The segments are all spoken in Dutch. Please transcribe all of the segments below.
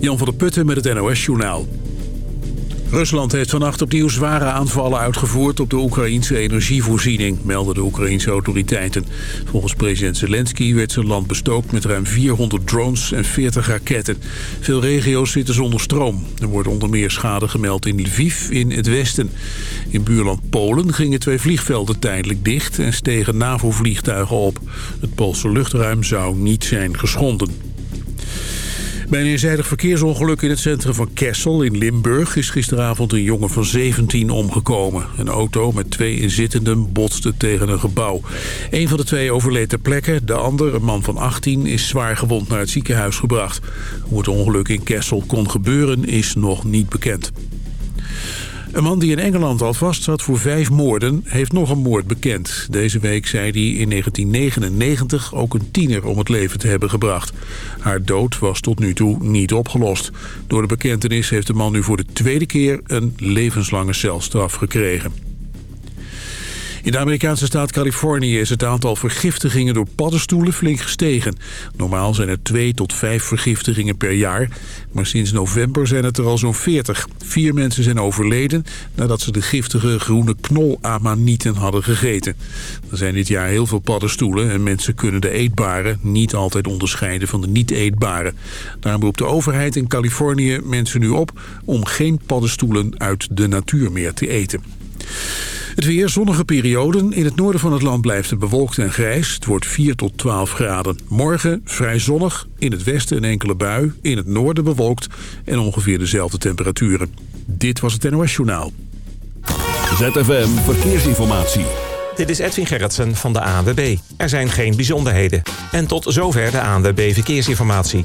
Jan van der Putten met het NOS-journaal. Rusland heeft vannacht opnieuw zware aanvallen uitgevoerd op de Oekraïnse energievoorziening, melden de Oekraïnse autoriteiten. Volgens president Zelensky werd zijn land bestookt met ruim 400 drones en 40 raketten. Veel regio's zitten zonder stroom. Er wordt onder meer schade gemeld in Lviv in het westen. In buurland Polen gingen twee vliegvelden tijdelijk dicht en stegen NAVO-vliegtuigen op. Het Poolse luchtruim zou niet zijn geschonden. Bij een eenzijdig verkeersongeluk in het centrum van Kessel in Limburg... is gisteravond een jongen van 17 omgekomen. Een auto met twee inzittenden botste tegen een gebouw. Een van de twee overleed ter plekke. De ander, een man van 18, is zwaar gewond naar het ziekenhuis gebracht. Hoe het ongeluk in Kessel kon gebeuren is nog niet bekend. Een man die in Engeland al vast zat voor vijf moorden... heeft nog een moord bekend. Deze week zei hij in 1999 ook een tiener om het leven te hebben gebracht. Haar dood was tot nu toe niet opgelost. Door de bekentenis heeft de man nu voor de tweede keer... een levenslange celstraf gekregen. In de Amerikaanse staat Californië is het aantal vergiftigingen door paddenstoelen flink gestegen. Normaal zijn er twee tot vijf vergiftigingen per jaar. Maar sinds november zijn het er al zo'n 40. Vier mensen zijn overleden nadat ze de giftige groene knolamanieten hadden gegeten. Er zijn dit jaar heel veel paddenstoelen en mensen kunnen de eetbare niet altijd onderscheiden van de niet eetbare. Daarom roept de overheid in Californië mensen nu op om geen paddenstoelen uit de natuur meer te eten. Het weer, zonnige perioden. In het noorden van het land blijft het bewolkt en grijs. Het wordt 4 tot 12 graden. Morgen vrij zonnig. In het westen een enkele bui. In het noorden bewolkt. En ongeveer dezelfde temperaturen. Dit was het NOS Journaal. ZFM Verkeersinformatie. Dit is Edwin Gerritsen van de ANWB. Er zijn geen bijzonderheden. En tot zover de ANWB Verkeersinformatie.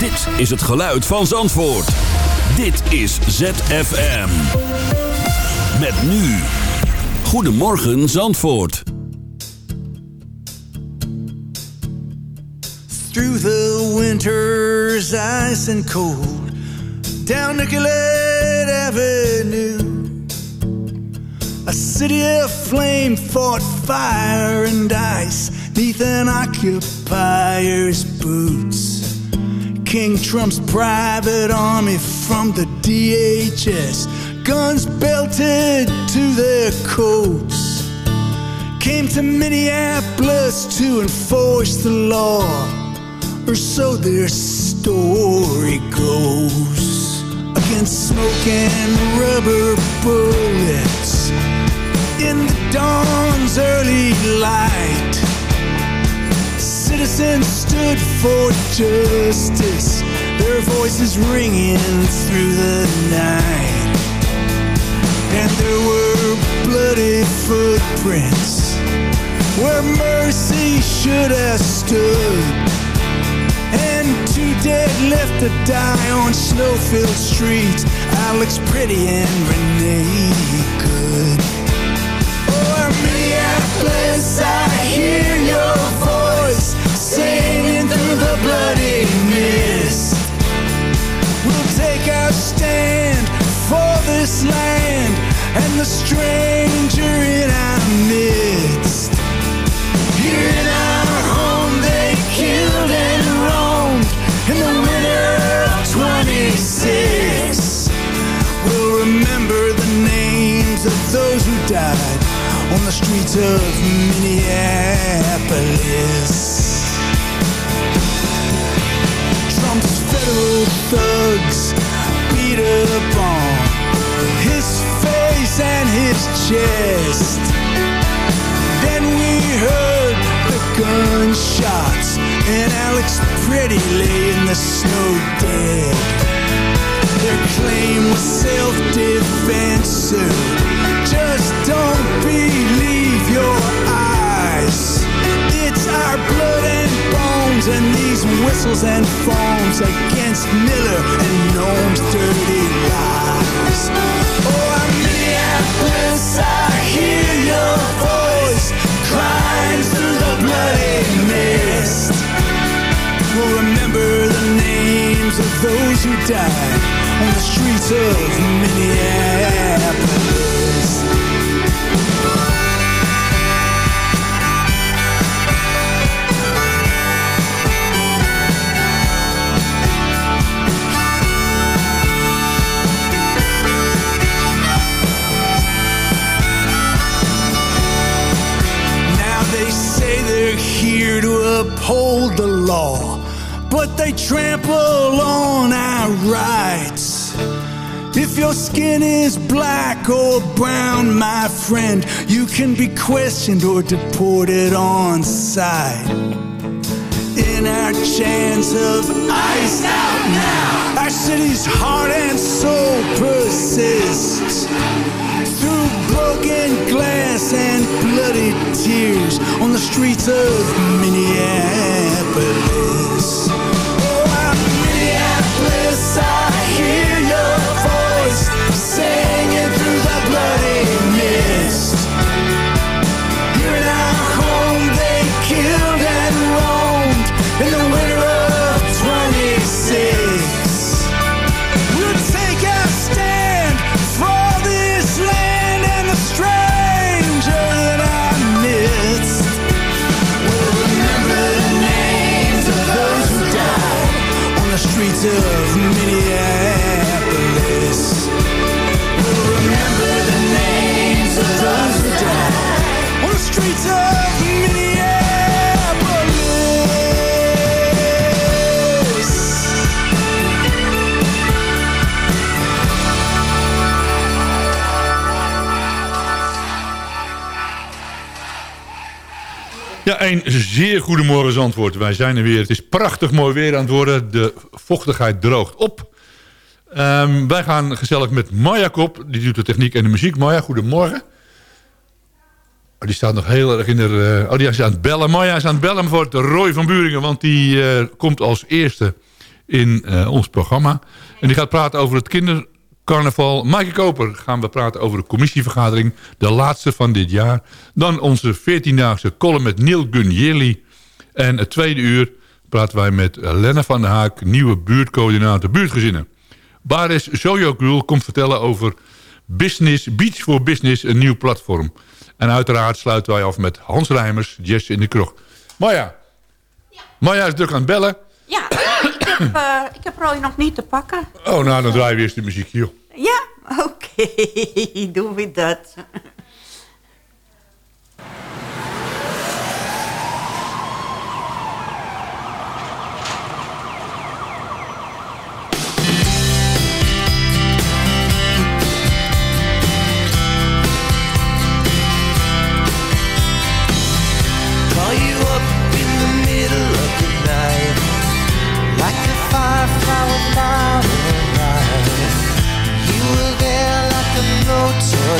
Dit is het geluid van Zandvoort. Dit is ZFM. Met nu. Goedemorgen Zandvoort. Through the winter's ice and cold. Down Nicollet Avenue. A city of flame fought fire and ice. Neath an occupier's boots. King Trump's private army from the DHS, guns belted to their coats, came to Minneapolis to enforce the law, or so their story goes. Against smoke and rubber bullets in the dawn's early light citizens stood for justice, their voices ringing through the night. And there were bloody footprints where mercy should have stood. And two dead left to die on snow-filled streets, Alex Pretty and Renee Good. Oh, Minneapolis, I hear your voice bloody mist. We'll take our stand for this land and the stranger in our midst. Here in our home they killed and roamed in the winter of 26. We'll remember the names of those who died on the streets of thugs beat upon his face and his chest. Then we heard the gunshots and Alex Pretty lay in the snow dead. Their claim was self-defense, just don't believe your eyes. It's our blood and bones moans and these whistles and foams against Miller and Gnome's dirty lies. Oh, I'm Minneapolis, I hear your voice crying through the bloody mist. We'll remember the names of those who died on the streets of Minneapolis. Uphold the law, but they trample on our rights. If your skin is black or brown, my friend, you can be questioned or deported on sight. In our chance of ice out now, our city's heart and soul persists broken glass and bloody tears on the streets of Minneapolis. Een zeer goedemorgen Zandvoort. Wij zijn er weer. Het is prachtig mooi weer aan het worden. De vochtigheid droogt op. Ehm, wij gaan gezellig met Maya Kop. Die doet de techniek en de muziek. Maya, goedemorgen. Oh, die staat nog heel erg in de... oh, die is aan het bellen. Maya is aan het bellen voor het Roy van Buringen. Want die eh, komt als eerste in eh, ons programma. En die gaat praten over het kindercarnaval. Maaike Koper gaan we praten over de commissievergadering. De laatste van dit jaar. Dan onze 14-daagse column met Neil Gunjeli. En het tweede uur praten wij met Lenne van der Haak... nieuwe buurtcoördinator buurtgezinnen. Baris Sojogul komt vertellen over Business, Beach for Business, een nieuw platform. En uiteraard sluiten wij af met Hans Rijmers, Jess in de Krog. Maya. Ja. Maya is druk aan het bellen. Ja, ik heb, eh, ik heb Roy nog niet te pakken. Oh, nou, dan draaien we eerst de muziek, joh. Ja, oké, doen we dat.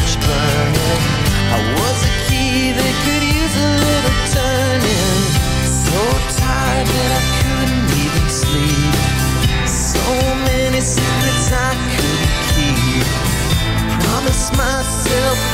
torch burning. I was a key that could use a little turning. So tired that I couldn't even sleep. So many secrets I couldn't keep. Promise myself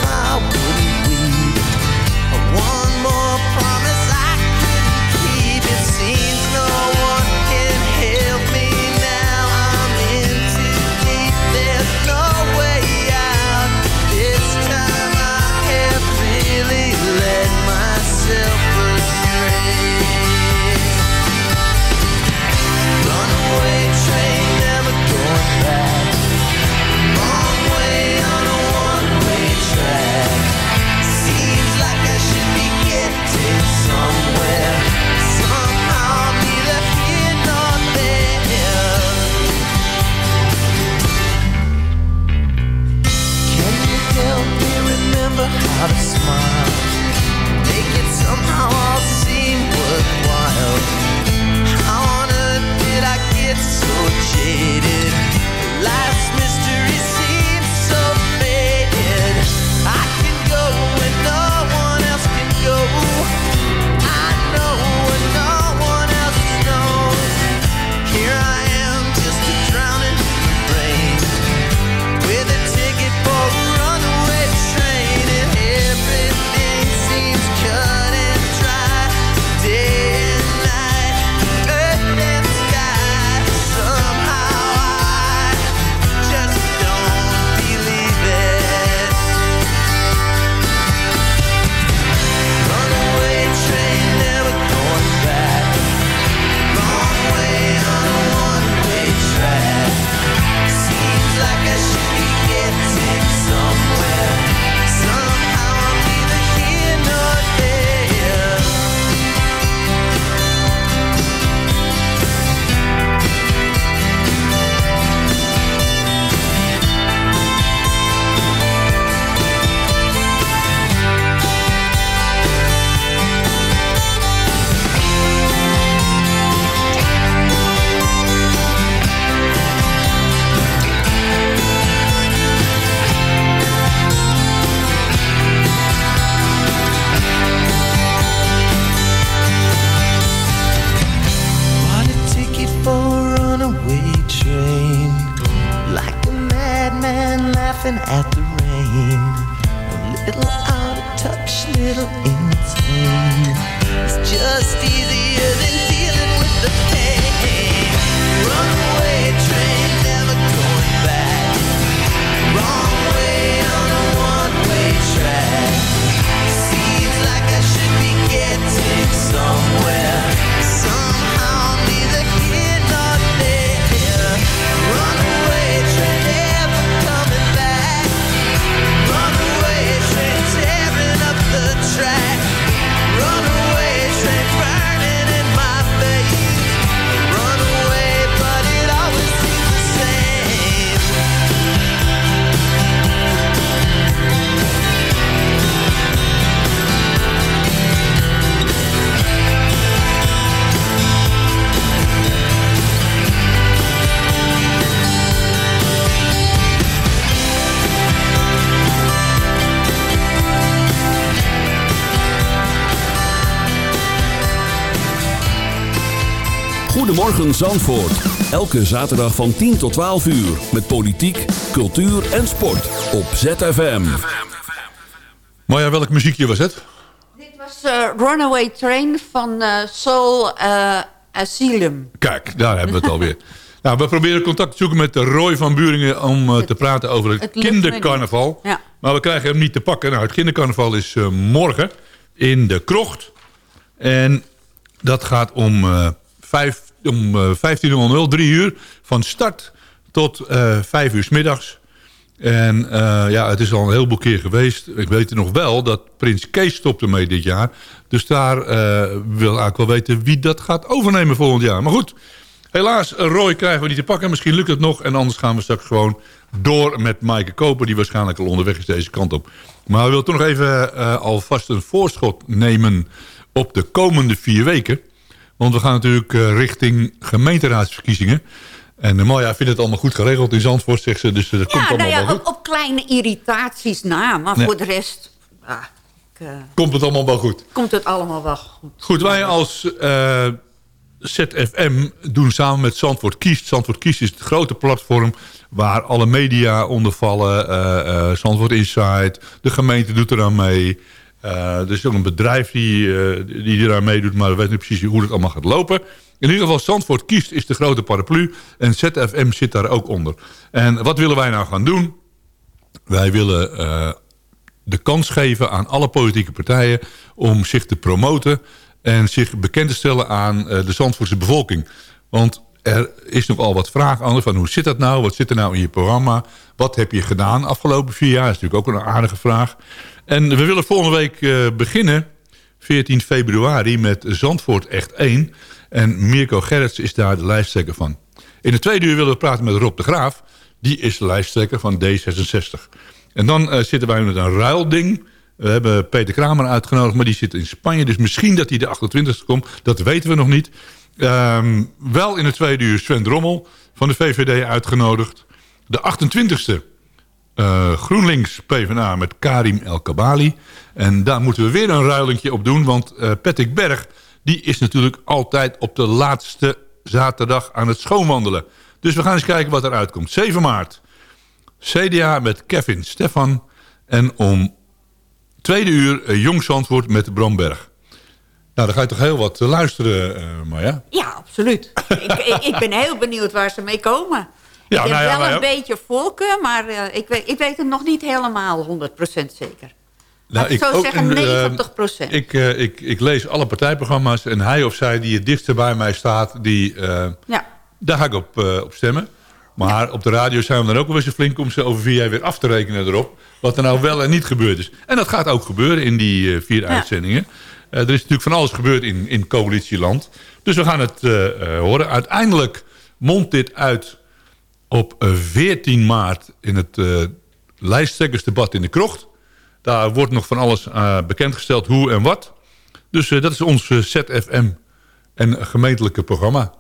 Goedemorgen Zandvoort. Elke zaterdag van 10 tot 12 uur. Met politiek, cultuur en sport. Op ZFM. Marja, welk muziekje was het? Dit was eh, Runaway Train van eh, Soul eh, Asylum. Kijk, daar hebben we het alweer. Nou, we proberen contact te zoeken met Roy van Buringen... om te praten over het, kindercarnaval. Ja. Maar we krijgen hem niet te pakken. Nou, het kindercarnaval is eh, morgen in de krocht. En dat gaat om, eh vijf, om eh 15.00, drie uur, van start tot eh 5 uur s middags. En eh, ja, het is al een heleboel keer geweest. Ik weet nog wel dat Prins Kees stopte mee dit jaar. Dus daar eh, wil ik wel weten wie dat gaat overnemen volgend jaar. Maar goed, helaas, Roy krijgen we niet te pakken. Misschien lukt het nog. En anders gaan we straks gewoon door met Maaike Koper... die waarschijnlijk al onderweg is deze kant op. Maar we willen toch nog even eh, alvast een voorschot nemen... op de komende vier weken. Want we gaan natuurlijk eh, richting gemeenteraadsverkiezingen. En uh, Maya vindt het allemaal goed geregeld in Zandvoort, zegt ze. Dus eh, dat komt Ja, allemaal nou ja, wel goed. op, op kleine irritaties na. Maar Nee. voor de rest ah, ik, eh, Komt het allemaal wel goed. komt het allemaal wel goed. Goed, wij als eh, ZFM doen samen met Zandvoort Kiest. Zandvoort Kiest is het grote platform waar alle media onder vallen. eh, eh, Zandvoort Insight, de gemeente doet eraan mee. Eh, er is ook een bedrijf die, eh, die eraan meedoet, maar we weten niet precies hoe het allemaal gaat lopen. In ieder geval, Zandvoort Kiest is de grote paraplu en ZFM zit daar ook onder. En wat willen wij nou gaan doen? Wij willen eh, de kans geven aan alle politieke partijen om zich te promoten en zich bekend te stellen aan de Zandvoortse bevolking. Want er is nogal wat vraag aan van hoe zit dat nou? Wat zit er nou in je programma? Wat heb je gedaan afgelopen vier jaar? Dat is natuurlijk ook een aardige vraag. En we willen volgende week eh, beginnen, 14 februari, met Zandvoort Echt 1. En Mirko Gerrits is daar de lijsttrekker van. In de tweede uur willen we praten met Rob de Graaf. Die is de lijsttrekker van D66. En dan eh, zitten wij met een ruilding. We hebben Peter Kramer uitgenodigd, maar die zit in Spanje. Dus misschien dat hij de 28e komt. Dat weten we nog niet. Ehm, wel in de tweede uur Sven Drommel van de VVD uitgenodigd. De 28e eh, GroenLinks PvdA met Karim El Kabali. En daar moeten we weer een ruilingje op doen. Want eh Patrick Berg die is natuurlijk altijd op de laatste zaterdag aan het schoonwandelen. Dus we gaan eens kijken wat eruit komt. 7 maart. CDA met Kevin Stefan. En om tweede uur eh, Jong Zandvoort met Bram Berg. Nou, dan ga je toch heel wat luisteren, Marja? Ja, absoluut. ik, ik ben heel benieuwd waar ze mee komen. Ja, ik heb nou ja, wel een beetje voorkeur, maar eh, ik, weet, ik weet het nog niet helemaal 100% zeker. Nou, ik zou zeggen een, eh, 90%. Ik, eh, ik, ik lees alle partijprogramma's en hij of zij die het dichtst bij mij staat, die, ja. daar ga ik op, op stemmen. Maar op de radio zijn we dan ook wel eens flink om ze over vier jaar weer af te rekenen erop. Wat er nou wel en niet gebeurd is. En dat gaat ook gebeuren in die vier uitzendingen. Er is natuurlijk van alles gebeurd in, in coalitieland. Dus we gaan het horen. Uiteindelijk mondt dit uit op eh, 14 maart in het eh, lijsttrekkersdebat in de krocht. Daar wordt nog van alles eh, bekendgesteld hoe en wat. Dus eh, dat is ons eh, ZFM en gemeentelijke programma.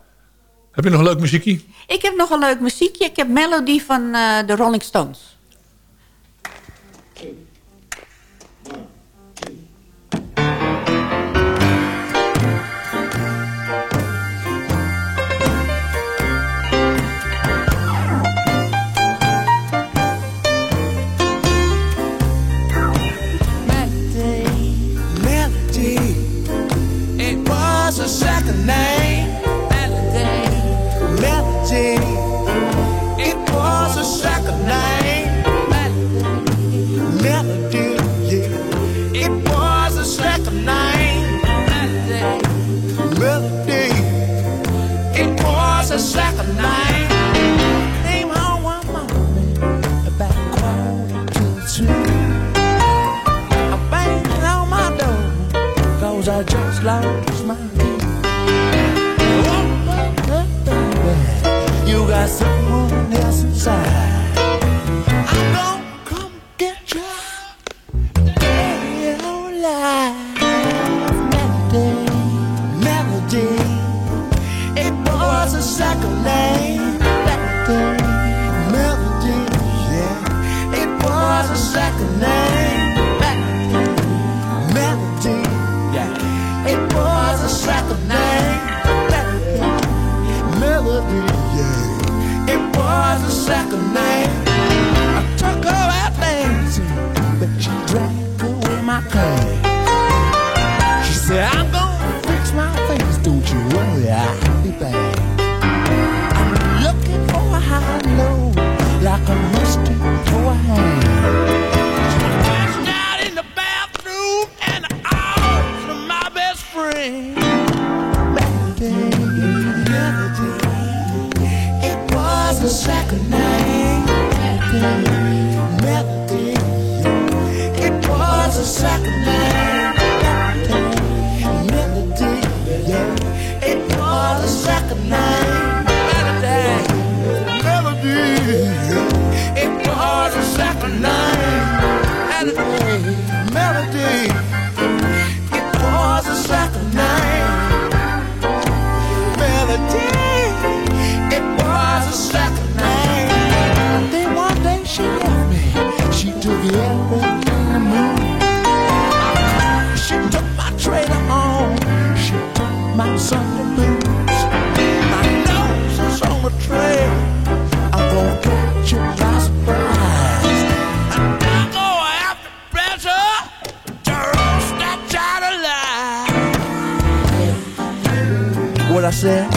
Heb je nog een leuk muziekje? Ik heb nog een leuk muziekje. Ik heb Melody van eh, de Rolling Stones. Cause I just lost my key You got someone else inside said?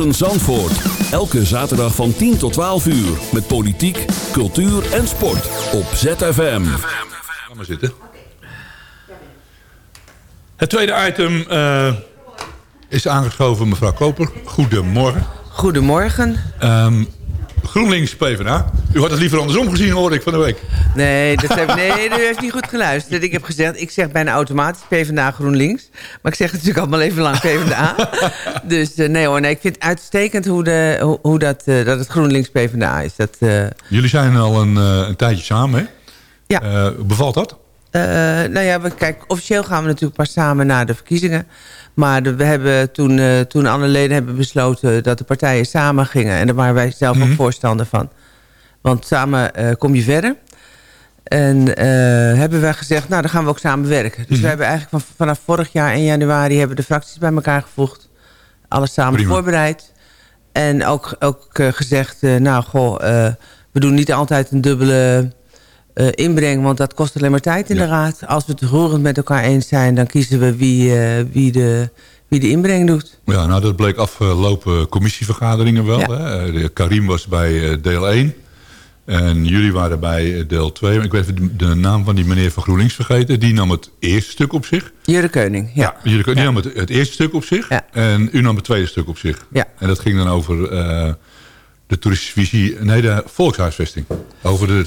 Goedemorgen Zandvoort. Elke zaterdag van 10 tot 12 uur. Met politiek, cultuur en sport. Op ZFM. Ga maar zitten. Het tweede item eh, is aangeschoven mevrouw Koper. Goedemorgen. Goedemorgen. Ehm, GroenLinks PvdA. U had het liever andersom gezien, hoorde ik van de week. Nee, dat heb, nee, u heeft niet goed geluisterd. Ik heb gezegd, ik zeg bijna automatisch PvdA GroenLinks. Maar ik zeg het natuurlijk allemaal even lang PvdA. dus eh, nee hoor, nee, ik vind het uitstekend hoe, de, hoe, hoe dat, eh, dat het GroenLinks PvdA is. Dat, eh, Jullie zijn al een, een tijdje samen, hè? Ja. Bevalt dat? Nou ja, we, kijk, officieel gaan we natuurlijk pas samen naar de verkiezingen. Maar de- we hebben toen, toen alle leden hebben besloten dat de partijen samen gingen. En daar waren wij zelf Mhm. ook voorstander van. Want samen kom je verder. En eh, hebben wij gezegd, nou, dan gaan we ook samen werken. Dus we hebben eigenlijk van, vanaf vorig jaar in januari... hebben de fracties bij elkaar gevoegd. Alles samen Prima. voorbereid. En ook, ook eh, gezegd, eh, nou, goh, we doen niet altijd een dubbele inbreng... want dat kost alleen maar tijd in Ja. de raad. Als we het roerend met elkaar eens zijn... dan kiezen we wie, wie, de, wie de inbreng doet. Ja, nou dat bleek afgelopen commissievergaderingen wel. Ja. Hè? Karim was bij deel 1. En jullie waren bij deel 2. Maar Ik weet even de, de naam van die meneer van GroenLinks vergeten. Die nam het eerste stuk op zich. Jurre Keuning, ja. jullie, die nam het, het eerste stuk op zich. Ja. En u nam het tweede stuk op zich. Ja. En dat ging dan over eh, de toeristische visie. Nee, de volkshuisvesting. Over de,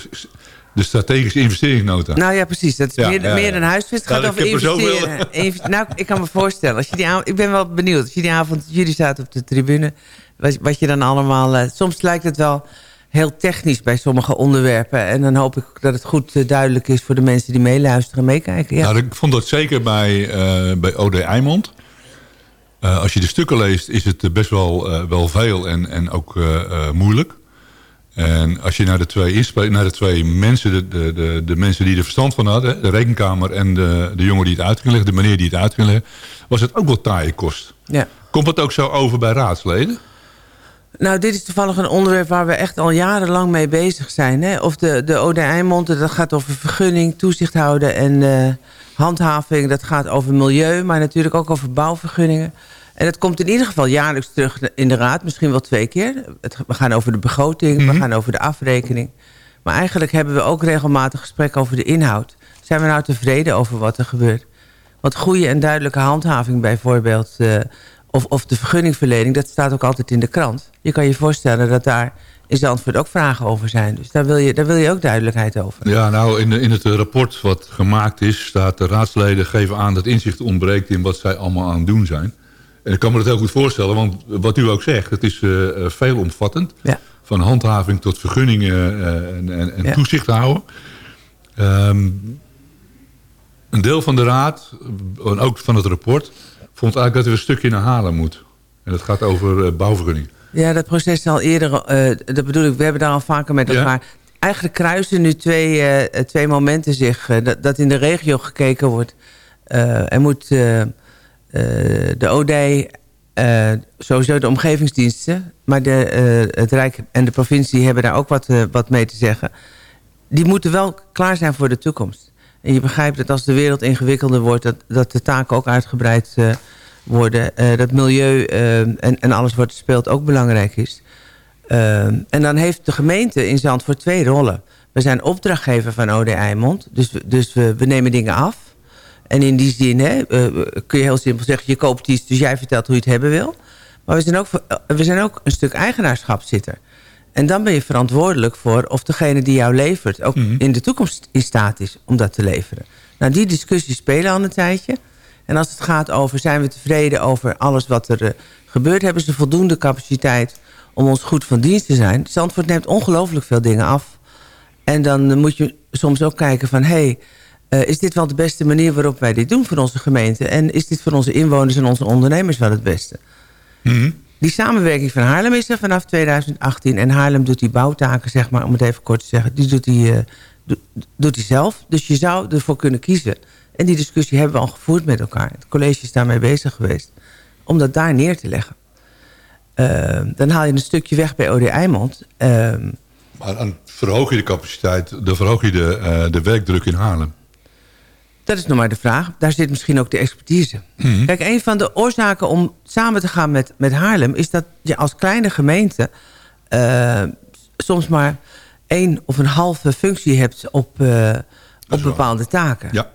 de strategische investeringsnota. Nou ja, precies. Dat is Ja, meer, ja, meer ja. dan huisvest. Het Ja, gaat ik over er investeren. Inve- nou, ik kan me voorstellen. Als je die avond, ik ben wel benieuwd. Als je die avond, jullie zaten op de tribune. Wat, wat je dan allemaal... eh, soms lijkt het wel heel technisch bij sommige onderwerpen. En dan hoop ik dat het goed eh, duidelijk is voor de mensen die meeluisteren en meekijken. Ja. Nou, ik vond dat zeker bij, eh, bij OD Eimond. Eh, als je de stukken leest, is het best wel, wel veel en, en ook moeilijk. En als je naar de twee, naar de twee mensen, de, de, de, de mensen die er verstand van hadden... de rekenkamer en de, de jongen die het uit leggen, de meneer die het uit leggen... was het ook wel taaie kost. ja. Komt het ook zo over bij raadsleden? Nou, dit is toevallig een onderwerp waar we echt al jarenlang mee bezig zijn. Hè? Of de, de Ode Eimond, dat gaat over vergunning, toezicht houden en eh, handhaving. Dat gaat over milieu, maar natuurlijk ook over bouwvergunningen. En dat komt in ieder geval jaarlijks terug in de raad. Misschien wel twee keer. Het, we gaan over de begroting, we gaan over de afrekening. Maar eigenlijk hebben we ook regelmatig gesprekken over de inhoud. Zijn we nou tevreden over wat er gebeurt? Want goede en duidelijke handhaving bijvoorbeeld... eh, of, of de vergunningverlening, dat staat ook altijd in de krant. Je kan je voorstellen dat daar in Zandvoort ook vragen over zijn. Dus daar wil je, daar wil je ook duidelijkheid over. Ja, nou, in, in het rapport wat gemaakt is... staat de raadsleden geven aan dat inzicht ontbreekt... in wat zij allemaal aan het doen zijn. En ik kan me dat heel goed voorstellen, want wat u ook zegt... het is eh, eh, veelomvattend. Ja. Van handhaving tot vergunningen eh, en, en, en Ja. toezicht houden. Ehm, een deel van de raad, en ook van het rapport... vond eigenlijk dat er een stukje naar Halen moet. En dat gaat over eh, bouwvergunning. Ja, dat proces is al eerder, eh, dat bedoel ik, we hebben daar al vaker met Ja. elkaar... Eigenlijk kruisen nu twee, eh, twee momenten zich. dat, dat in de regio gekeken wordt. Er moet de OD, sowieso de omgevingsdiensten... maar de, het Rijk en de provincie hebben daar ook wat, wat mee te zeggen. Die moeten wel klaar zijn voor de toekomst. En je begrijpt dat als de wereld ingewikkelder wordt... dat, dat de taken ook uitgebreid eh, worden. eh, dat milieu eh, en, en alles wat speelt ook belangrijk is. En dan heeft de gemeente in Zandvoort twee rollen. We zijn opdrachtgever van OD Eimond. Dus, dus we, we nemen dingen af. En in die zin hè, kun je heel simpel zeggen... je koopt iets, dus jij vertelt hoe je het hebben wil. Maar we zijn ook, we zijn ook een stuk eigenaarschapszitter. En dan ben je verantwoordelijk voor of degene die jou levert... ook in de toekomst in staat is om dat te leveren. Nou, die discussies spelen al een tijdje. En als het gaat over zijn we tevreden over alles wat er eh, gebeurt... hebben ze voldoende capaciteit om ons goed van dienst te zijn. Zandvoort neemt ongelooflijk veel dingen af. En dan eh, moet je soms ook kijken van... hey, eh, is dit wel de beste manier waarop wij dit doen voor onze gemeente? En is dit voor onze inwoners en onze ondernemers wel het beste? Die samenwerking van Haarlem is er vanaf 2018. En Haarlem doet die bouwtaken, zeg maar, om het even kort te zeggen... die doet hij eh, do- doet zelf. Dus je zou ervoor kunnen kiezen. En die discussie hebben we al gevoerd met elkaar. Het college is daarmee bezig geweest. Om dat daar neer te leggen. Eh, dan haal je een stukje weg bij OD Eimond. Eh, Maar dan verhoog je de capaciteit, dan verhoog je de, eh, de werkdruk in Haarlem. Dat is nog maar de vraag. Daar zit misschien ook de expertise. Kijk, een van de oorzaken om samen te gaan met, met Haarlem... is dat je als kleine gemeente eh, soms maar één of een halve functie hebt op, eh, op bepaalde taken. Ja.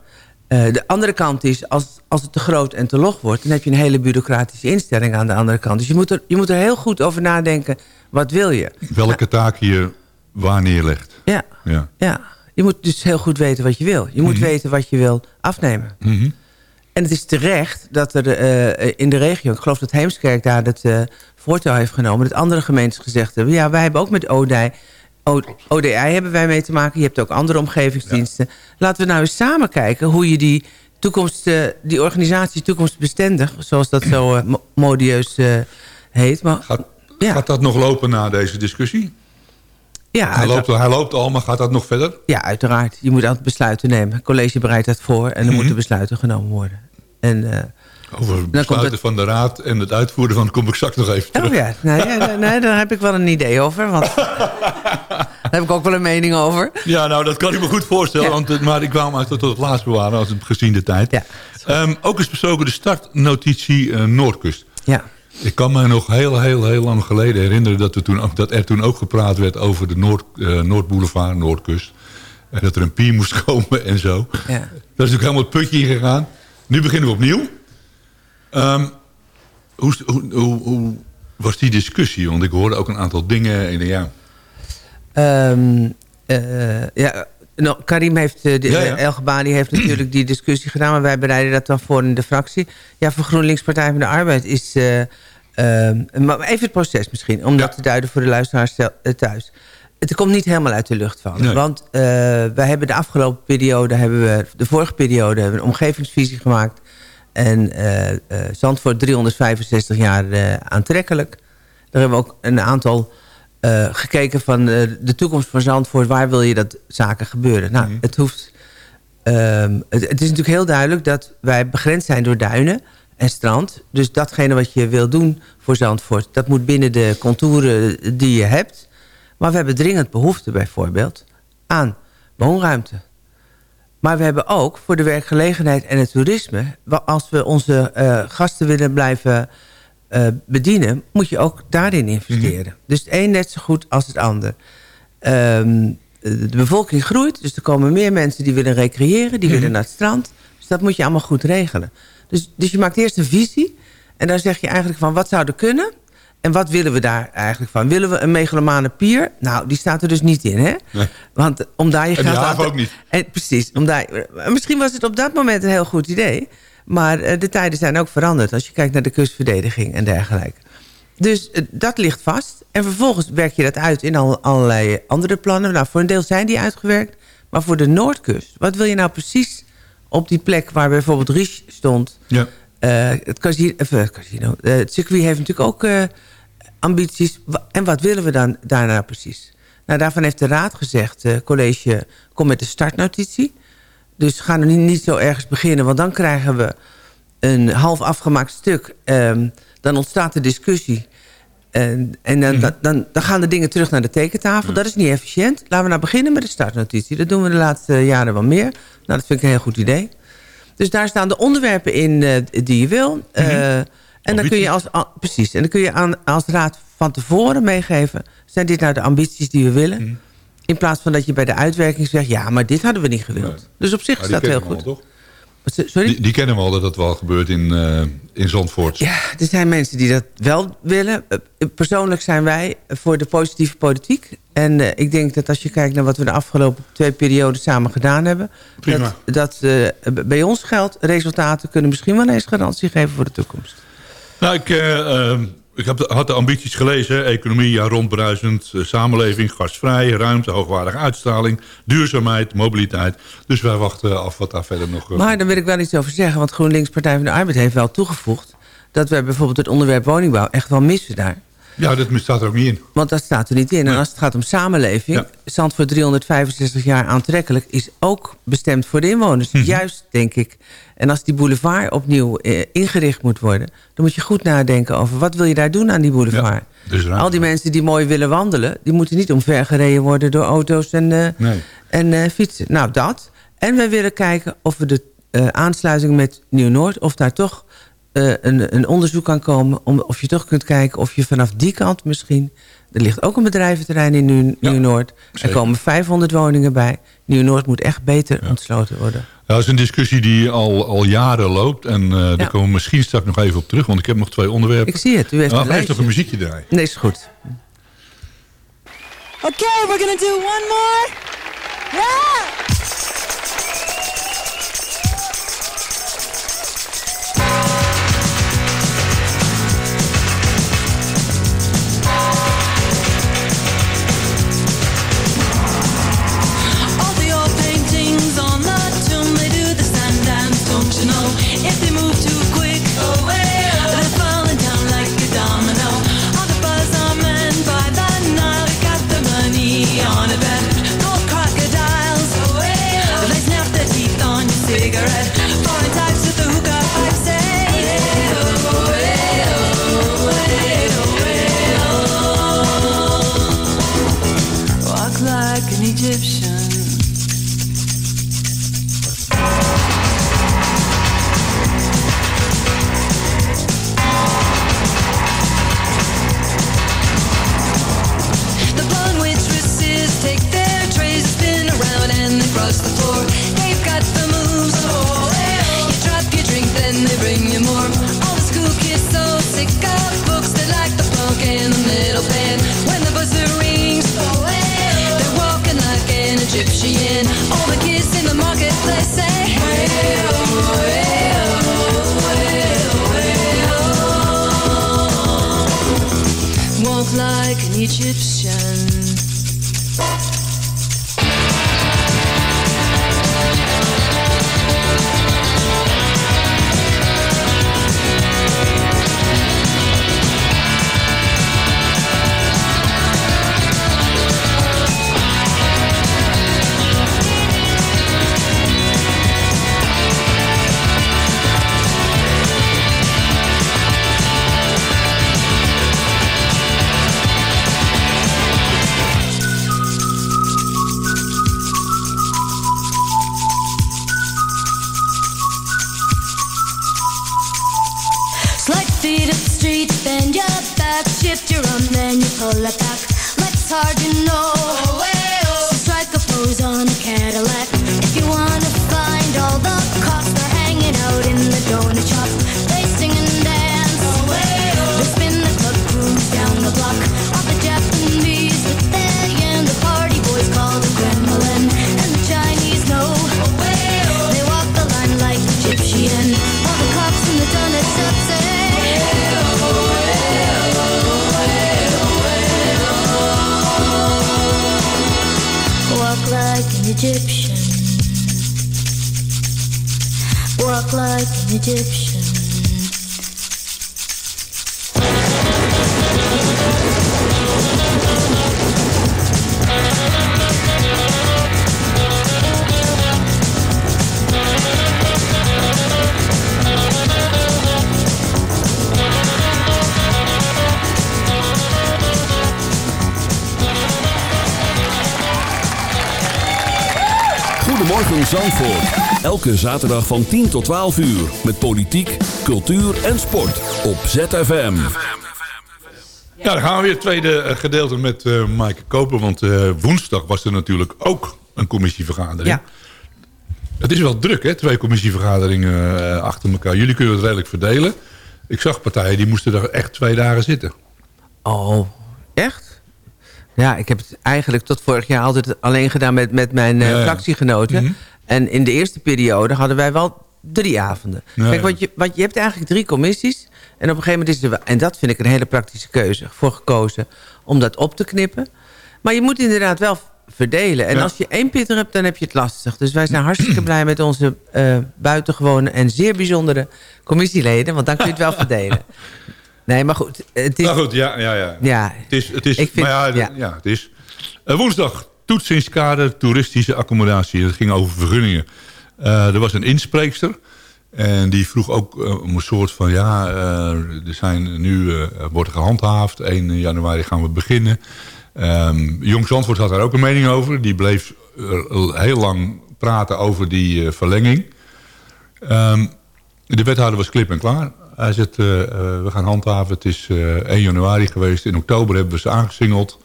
Eh, de andere kant is, als, als het te groot en te log wordt... dan heb je een hele bureaucratische instelling aan de andere kant. Dus je moet er, je moet er heel goed over nadenken, wat wil je? Welke taak je waar neerlegt. Ja, Ja. ja. Je moet dus heel goed weten wat je wil. Je moet weten wat je wil afnemen. Mhm. En het is terecht dat er eh, in de regio... ik geloof dat Heemskerk daar het eh voortouw heeft genomen... dat andere gemeentes gezegd hebben... ja, wij hebben ook met ODI, O- ODI hebben wij mee te maken. Je hebt ook andere omgevingsdiensten. Laten we nou eens samen kijken hoe je die, toekomst, eh, die organisatie toekomstbestendig... zoals dat zo mo- modieus heet... Maar, Gaat, Ja. gaat dat nog lopen na deze discussie? Ja, Hij loopt, hij loopt al, maar gaat dat nog verder? Ja, uiteraard. Je moet altijd besluiten nemen. Het college bereidt dat voor en er Mhm. moeten besluiten genomen worden. En, eh, Over besluiten het- van de raad en het uitvoeren van kom ik straks nog even terug. oh ja, nee, nee, daar heb ik wel een idee over. Want daar heb ik ook wel een mening over. Ja, nou, dat kan ik me goed voorstellen. Ja. Want, maar ik wou hem eigenlijk tot het laatst bewaren, als het gezien de tijd. Ja. Ehm, ook is besproken de startnotitie eh, Noordkust. Ja, Ik kan me nog heel, heel, heel lang geleden herinneren... dat, er toen, ook, dat er toen ook gepraat werd over de Noord, eh, Noordboulevard, Noordkust. En dat er een pier moest komen en zo. ja. Dat is natuurlijk helemaal het putje ingegaan. Nu beginnen we opnieuw. Ehm, hoe, hoe, hoe, hoe was die discussie? Want ik hoorde ook een aantal dingen. En ja, Ehm, eh, ja, nou, Karim heeft, eh, de, Ja, ja. Heeft natuurlijk die discussie gedaan... maar wij bereiden dat dan voor in de fractie. Ja, voor GroenLinks Partij van de Arbeid is... eh, ehm, maar even het proces misschien, om dat te duiden voor de luisteraars eh, thuis. Het komt niet helemaal uit de lucht. Nee. Want eh, wij hebben de afgelopen periode, hebben we, de vorige periode... hebben we een omgevingsvisie gemaakt. En eh eh, Zandvoort 365 jaar aantrekkelijk. Daar hebben we ook een aantal gekeken van de toekomst van Zandvoort. Waar wil je dat zaken gebeuren? Nou, het hoeft... ehm, het, het is natuurlijk heel duidelijk dat wij begrensd zijn door duinen en strand. Dus datgene wat je wil doen voor Zandvoort... dat moet binnen de contouren die je hebt. Maar we hebben dringend behoefte bijvoorbeeld aan woonruimte. Maar we hebben ook voor de werkgelegenheid en het toerisme... als we onze eh, gasten willen blijven eh, bedienen... moet je ook daarin investeren. Dus het een net zo goed als het ander. Ehm, de bevolking groeit, dus er komen meer mensen die willen recreëren... die willen naar het strand. Dus dat moet je allemaal goed regelen. Dus, dus je maakt eerst een visie... en dan zeg je eigenlijk van wat zou er kunnen... En wat willen we daar eigenlijk van? Willen we een megalomane pier? Nou, die staat er dus niet in, hè? Nee. Want om daar je En aan te- ook niet. En, precies. Om daar, misschien was het op dat moment een heel goed idee. Maar eh, de tijden zijn ook veranderd. Als je kijkt naar de kustverdediging en dergelijke. Dus eh, dat ligt vast. En vervolgens werk je dat uit in al, allerlei andere plannen. Nou, voor een deel zijn die uitgewerkt. Maar voor de Noordkust. Wat wil je nou precies op die plek waar bijvoorbeeld Ries stond... ja. Eh, het, casino, eh, casino, eh, het circuit heeft natuurlijk ook ambities. En wat willen we dan daarna precies? Nou, daarvan heeft de raad gezegd... college, kom met de startnotitie. Dus ga niet, niet zo ergens beginnen... want dan krijgen we een half afgemaakt stuk. Ehm, dan ontstaat de discussie... En, en dan, dan, dan, dan gaan de dingen terug naar de tekentafel. Dat is niet efficiënt. Laten we nou beginnen met de startnotitie. Dat doen we de laatste jaren wel meer. Nou, dat vind ik een heel goed idee. Dus daar staan de onderwerpen in eh, die je wil. Eh, en dan kun je als, precies, en dan kun je aan, als raad van tevoren meegeven... zijn dit nou de ambities die we willen? In plaats van dat je bij de uitwerking zegt... ja, maar dit hadden we niet gewild. Nee. Dus op zich Maar dat heel goed. toch? Sorry? Die, die kennen we al dat dat wel gebeurt in, eh, in Zandvoort. Ja, er zijn mensen die dat wel willen. Eh, Persoonlijk zijn wij voor de positieve politiek. En eh, ik denk dat als je kijkt naar wat we de afgelopen twee perioden samen gedaan hebben... Prima. dat, dat bij ons geldt, resultaten kunnen misschien wel eens garantie geven voor de toekomst. Nou, ik, ik had de ambities gelezen. Economie, ja, rondbruisend, eh, samenleving, gastvrij, ruimte, hoogwaardige uitstraling, duurzaamheid, mobiliteit. Dus wij wachten af wat daar verder nog... eh, Maar daar wil ik wel iets over zeggen. Want GroenLinks Partij van de Arbeid heeft wel toegevoegd... dat we bijvoorbeeld het onderwerp woningbouw echt wel missen daar. Ja, dat staat er ook niet in. Want dat staat er niet in. En als het gaat om samenleving... Ja. Zandvoort 365 jaar aantrekkelijk... is ook bestemd voor de inwoners. Mhm. Juist, denk ik. En als die boulevard opnieuw eh, ingericht moet worden... dan moet je goed nadenken over... wat wil je daar doen aan die boulevard? Ja, dus. Al die mensen die mooi willen wandelen... die moeten niet omvergereden worden door auto's en, eh, Nee. en eh, fietsen. Nou, dat. En we willen kijken of we de aansluiting met Nieuw-Noord... of daar toch eh, een, een onderzoek kan komen... Om, of je toch kunt kijken of je vanaf die kant misschien... er ligt ook een bedrijventerrein in Ja, Nieuw-Noord. er komen 500 woningen bij. Nieuw-Noord moet echt beter ontsloten worden. Ja, dat is een discussie die al, al jaren loopt. En eh, daar Ja. komen we misschien straks nog even op terug. Want ik heb nog twee onderwerpen. Ik zie het, u heeft Nou, een een muziekje draaien. Nee, is goed. Okay, we're gonna do one more. Yeah! If they move too quick, hey, Elke zaterdag van 10 tot 12 uur. Met politiek, cultuur en sport. Op ZFM. Ja, dan gaan we weer het tweede eh, gedeelte met eh Maaike Koper. Want eh, woensdag was er natuurlijk ook een commissievergadering. Ja. Het is wel druk, hè? Twee commissievergaderingen achter elkaar. Jullie kunnen het redelijk verdelen. Ik zag partijen die moesten er echt twee dagen zitten. Oh, echt? Ja, ik heb het eigenlijk tot vorig jaar altijd alleen gedaan met, met mijn eh, Ja, ja. fractiegenoten. Mhm. En in de eerste periode hadden wij wel drie avonden. Ja, Kijk, want je, want je hebt eigenlijk drie commissies. En op een gegeven moment is er, en dat vind ik een hele praktische keuze, voor gekozen om dat op te knippen. Maar je moet inderdaad wel verdelen. En Ja. als je één pitter hebt, dan heb je het lastig. Dus wij zijn hartstikke blij met onze eh, buitengewone en zeer bijzondere commissieleden. Want dan kun je het wel verdelen. Nee, maar goed. Het is, Nou goed, ja, ja, ja. Ja. Het is, het is, Ik vind- maar ja, ja. ja. het is. Eh, woensdag, toetsingskader toeristische accommodatie. Het ging over vergunningen. Eh, er was een inspreekster. En die vroeg ook eh, om een soort van... ja, eh, er zijn nu wordt gehandhaafd. 1 januari gaan we beginnen. Ehm Jong Zandvoort had daar ook een mening over. Die bleef heel lang praten over die verlenging. Ehm, de wethouder was klip en klaar. Hij zegt, we gaan handhaven. Het is eh 1 januari geweest. In oktober hebben we ze aangesingeld.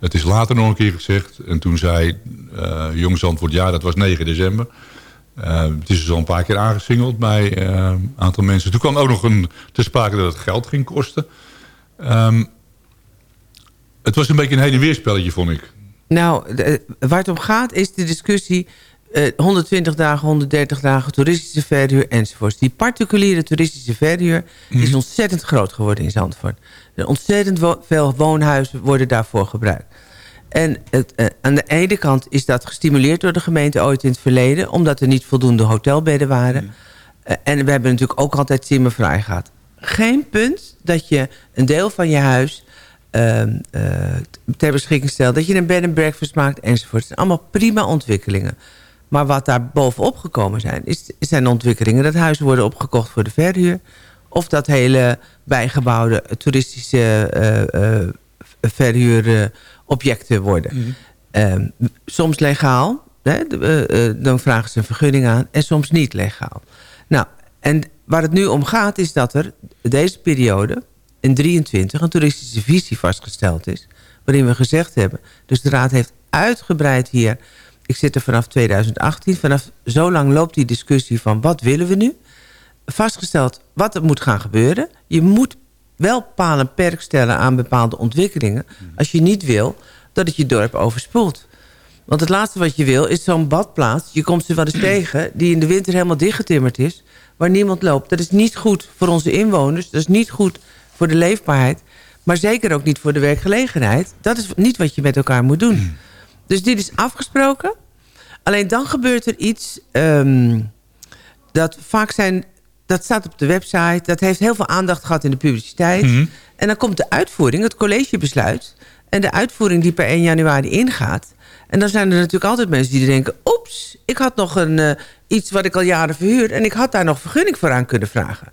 Het is later nog een keer gezegd. En toen zei eh Jong Zandvoort, ja, dat was 9 december. Eh, het is dus al een paar keer aangesingeld bij eh, een aantal mensen. Toen kwam ook nog een, te sprake dat het geld ging kosten. Ehm, het was een beetje een heen en weer spelletje, vond ik. Nou, waar het om gaat is de discussie... eh, 120 dagen, 130 dagen, toeristische verhuur enzovoorts. Die particuliere toeristische verhuur Mhm. is ontzettend groot geworden in Zandvoort. Er ontzettend wo- veel woonhuizen worden daarvoor gebruikt. En het, eh, aan de ene kant is dat gestimuleerd door de gemeente ooit in het verleden... omdat er niet voldoende hotelbedden waren. Mhm. Eh, en we hebben natuurlijk ook altijd vrij gehad. Geen punt dat je een deel van je huis ehm, eh, ter beschikking stelt... dat je een bed and breakfast maakt enzovoort. Het zijn allemaal prima ontwikkelingen. Maar wat daar bovenop gekomen zijn, is, zijn ontwikkelingen... dat huizen worden opgekocht voor de verhuur... of dat hele bijgebouwde toeristische eh, eh, verhuurobjecten worden. Mhm. Ehm, soms legaal, hè, eh, dan vragen ze een vergunning aan... en soms niet legaal. Nou, en waar het nu om gaat is dat er deze periode... in 23 een toeristische visie vastgesteld is... waarin we gezegd hebben... dus de Raad heeft uitgebreid hier... ik zit er vanaf 2018... vanaf zo lang loopt die discussie van wat willen we nu... vastgesteld wat er moet gaan gebeuren. Je moet wel paal en perk stellen aan bepaalde ontwikkelingen... als je niet wil dat het je dorp overspoelt. Want het laatste wat je wil is zo'n badplaats. Je komt ze wel eens tegen die in de winter helemaal dichtgetimmerd is... waar niemand loopt. Dat is niet goed voor onze inwoners. Dat is niet goed voor de leefbaarheid. Maar zeker ook niet voor de werkgelegenheid. Dat is niet wat je met elkaar moet doen. Dus dit is afgesproken. Alleen dan gebeurt er iets... ehm, dat vaak zijn... Dat staat op de website. Dat heeft heel veel aandacht gehad in de publiciteit. Mhm. En dan komt de uitvoering, het collegebesluit. En de uitvoering die per 1 januari ingaat. En dan zijn er natuurlijk altijd mensen die denken... oeps, ik had nog een, eh, iets wat ik al jaren verhuurd... en ik had daar nog vergunning voor aan kunnen vragen.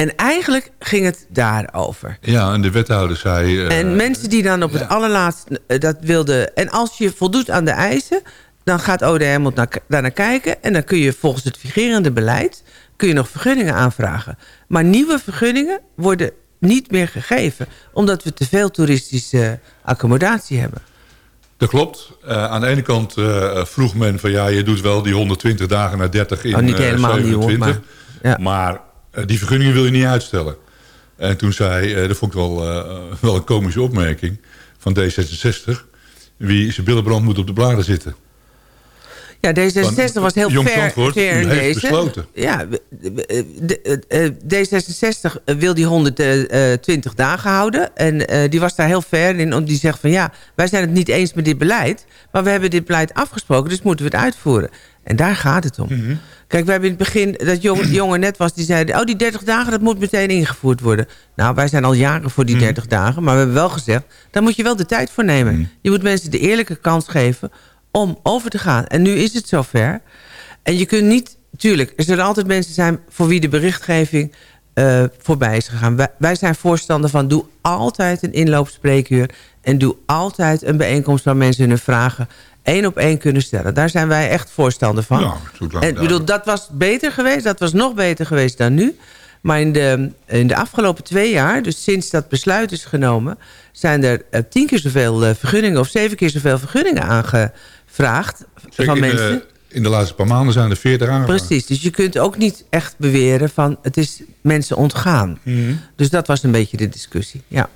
En eigenlijk ging het daarover. Ja, en de wethouder zei... eh, En mensen die dan op het allerlaatst eh, dat wilden... en als je voldoet aan de eisen... dan gaat ODM naar, daar naar kijken... en dan kun je volgens het vigerende beleid... kun je nog vergunningen aanvragen. Maar nieuwe vergunningen worden niet meer gegeven... omdat we te veel toeristische accommodatie hebben. Dat klopt. Eh, aan de ene kant eh, vroeg men van ja, je doet wel die 120 dagen naar 30 in Oh, niet eh, helemaal niet, hoor, 27. maar- ja. Maar eh, die vergunningen wil je niet uitstellen. En toen zei, eh, dat vond ik wel, eh, wel een komische opmerking van D66. Wie zijn billenbrand moet op de bladen zitten. Ja, D66 was heel Jong fair in heeft deze. besloten. Ja, we- de- de- eh, D66 wil die 120 dagen houden. En eh, die was daar heel fair in. Die zegt van ja, wij zijn het niet eens met dit beleid. Maar we hebben dit beleid afgesproken, dus moeten we het uitvoeren. En daar gaat het om. Mhm. Kijk, we hebben in het begin, dat jongen, jongen net was, die zeiden... oh, die 30 dagen, dat moet meteen ingevoerd worden. Nou, wij zijn al jaren voor die Mhm. 30 dagen. Maar we hebben wel gezegd, daar moet je wel de tijd voor nemen. Mhm. Je moet mensen de eerlijke kans geven om over te gaan. En nu is het zover. En je kunt niet... Tuurlijk, er zullen altijd mensen zijn voor wie de berichtgeving eh, voorbij is gegaan. Wij, wij zijn voorstander van doe altijd een inloopspreekuur... en doe altijd een bijeenkomst waar mensen hun vragen één op één kunnen stellen. Daar zijn wij echt voorstander van. Ja, en ik bedoel, dat was beter geweest. Dat was nog beter geweest dan nu. Maar in de, in de afgelopen twee jaar, dus sinds dat besluit is genomen... zijn er eh, tien keer zoveel eh, vergunningen of zeven keer zoveel vergunningen aangevraagd Zeker van mensen. de, in de laatste paar maanden zijn er 40 aangevraagd. Precies, dus je kunt ook niet echt beweren van het is mensen ontgaan. Mhm. Dus dat was een beetje de discussie, ja.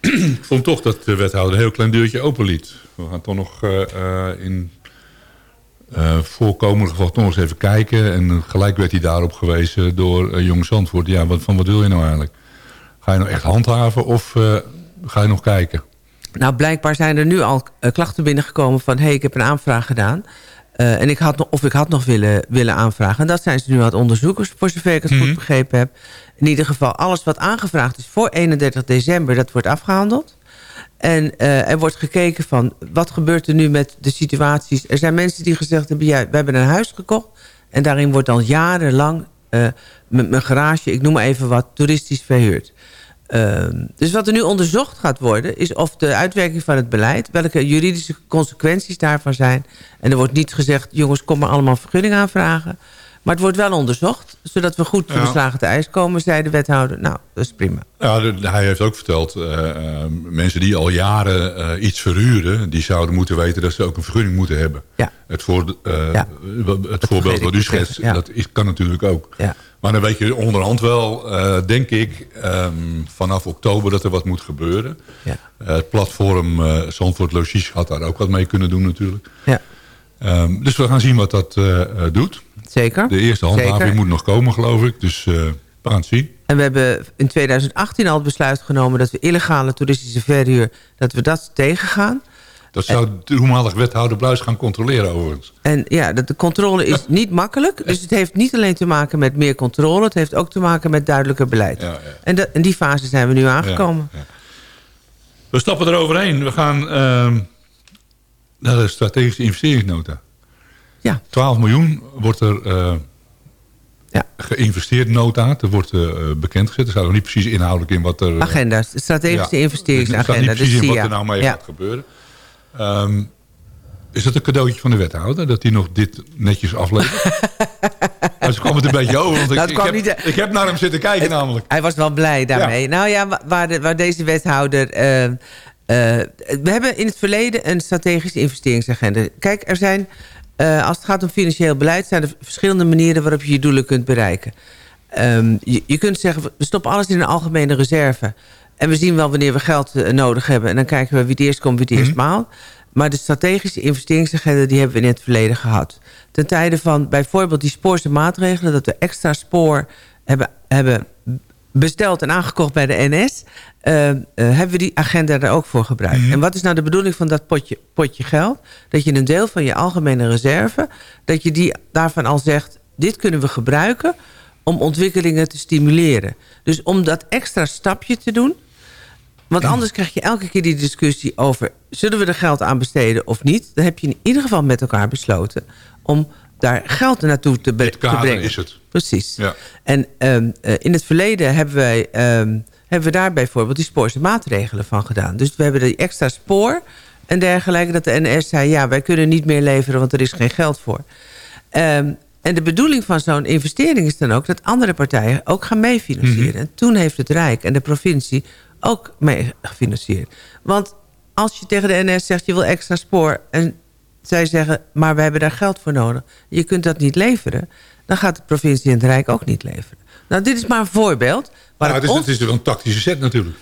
Ik vond toch dat de wethouder een heel klein deurtje open liet. We gaan toch nog eh, eh, in eh voorkomende geval toch nog eens even kijken. En gelijk werd hij daarop gewezen door Jong Zandvoort. Ja, wat, van wat wil je nou eigenlijk? Ga je nou echt handhaven of ga je nog kijken? Nou, blijkbaar zijn er nu al klachten binnengekomen van... hé, hey, ik heb een aanvraag gedaan. En ik had nog, of ik had nog willen, willen aanvragen. En dat zijn ze nu aan het onderzoeken, voor zover ik het Mhm. goed begrepen heb. In ieder geval, alles wat aangevraagd is voor 31 december... dat wordt afgehandeld. En eh, er wordt gekeken van, wat gebeurt er nu met de situaties? Er zijn mensen die gezegd hebben, ja, we hebben een huis gekocht... en daarin wordt al jarenlang eh, met mijn garage, ik noem maar even wat, toeristisch verhuurd. Ehm, dus wat er nu onderzocht gaat worden... is of de uitwerking van het beleid... welke juridische consequenties daarvan zijn. En er wordt niet gezegd... jongens, kom maar allemaal vergunning aanvragen. Maar het wordt wel onderzocht... zodat we goed voor Ja. de slagen te ijs komen... zei de wethouder. Nou, dat is prima. Ja, hij heeft ook verteld, eh, eh, mensen die al jaren eh, iets verhuren... die zouden moeten weten dat ze ook een vergunning moeten hebben. Ja. Het, voor, Ja. het, voorbeeld wat u schetst, ja. dat is, kan natuurlijk ook. Ja. Maar dan weet je onderhand wel, denk ik, ehm, vanaf oktober dat er wat moet gebeuren. Ja. Het platform eh Zandvoort Logies had daar ook wat mee kunnen doen natuurlijk. Ja, Ehm, dus we gaan zien wat dat doet. Zeker. De eerste handhaving Zeker. moet nog komen, geloof ik. Dus eh, we gaan het zien. En we hebben in 2018 al het besluit genomen... dat we illegale toeristische verhuur... dat we dat tegengaan. Dat zou de toenmalig wethouder Bluis gaan controleren overigens. En ja, dat de controle is niet makkelijk. Dus het heeft niet alleen te maken met meer controle... het heeft ook te maken met duidelijker beleid. Ja, ja. En dat, in die fase zijn we nu aangekomen. Ja, ja. We stappen eroverheen. We gaan ehm, naar de strategische investeringsnota. Ja. 12 miljoen wordt er eh, geïnvesteerd, nota. Er wordt eh, bekendgezet. Er staat nog niet precies inhoudelijk in wat er... Agenda's, de strategische Ja. investeringsagenda. Er staat niet precies in wat er nou mee Ja. gaat gebeuren. Ehm, is dat een cadeautje van de wethouder? Dat hij nog dit netjes aflevert? nou, zo kwam het een beetje over. Want ik, Dat ik, kwam heb, niet- ik heb naar hem zitten kijken namelijk. Hij was wel blij daarmee. Ja. Nou ja, wa- waar, de- waar deze wethouder... eh, eh, we hebben in het verleden een strategische investeringsagenda. Kijk, er zijn, eh, als het gaat om financieel beleid... zijn er verschillende manieren waarop je je doelen kunt bereiken. Ehm, je, je kunt zeggen, we stoppen alles in een algemene reserve. En we zien wel wanneer we geld eh, nodig hebben. En dan kijken we wie het eerst komt, wie het eerst maalt. Maar de strategische investeringsagenda... die hebben we in het verleden gehad. Ten tijde van bijvoorbeeld die spoorse maatregelen... dat we extra spoor hebben, hebben besteld en aangekocht bij de NS... eh, eh, hebben we die agenda daar ook voor gebruikt. En wat is nou de bedoeling van dat potje, potje geld? Dat je een deel van je algemene reserve... dat je die daarvan al zegt... dit kunnen we gebruiken om ontwikkelingen te stimuleren. Dus om dat extra stapje te doen... Want anders krijg je elke keer die discussie over... zullen we er geld aan besteden of niet? Dan heb je in ieder geval met elkaar besloten... om daar geld naartoe te, te brengen. is het. Precies. Ja. En ehm, eh, in het verleden hebben, wij, ehm, hebben we daar bijvoorbeeld die spoorse maatregelen van gedaan. Dus we hebben die extra spoor en dergelijke. Dat de NS zei, ja, wij kunnen niet meer leveren, want er is geen geld voor. Ehm, en de bedoeling van zo'n investering is dan ook... dat andere partijen ook gaan meefinancieren. En toen heeft het Rijk en de provincie ook mee gefinancierd. Want als je tegen de NS zegt, je wil extra spoor... en zij zeggen, maar we hebben daar geld voor nodig. Je kunt dat niet leveren. Dan gaat de provincie en het Rijk ook niet leveren. Nou, dit is maar een voorbeeld. Maar waarop het, is, het is een tactische set natuurlijk.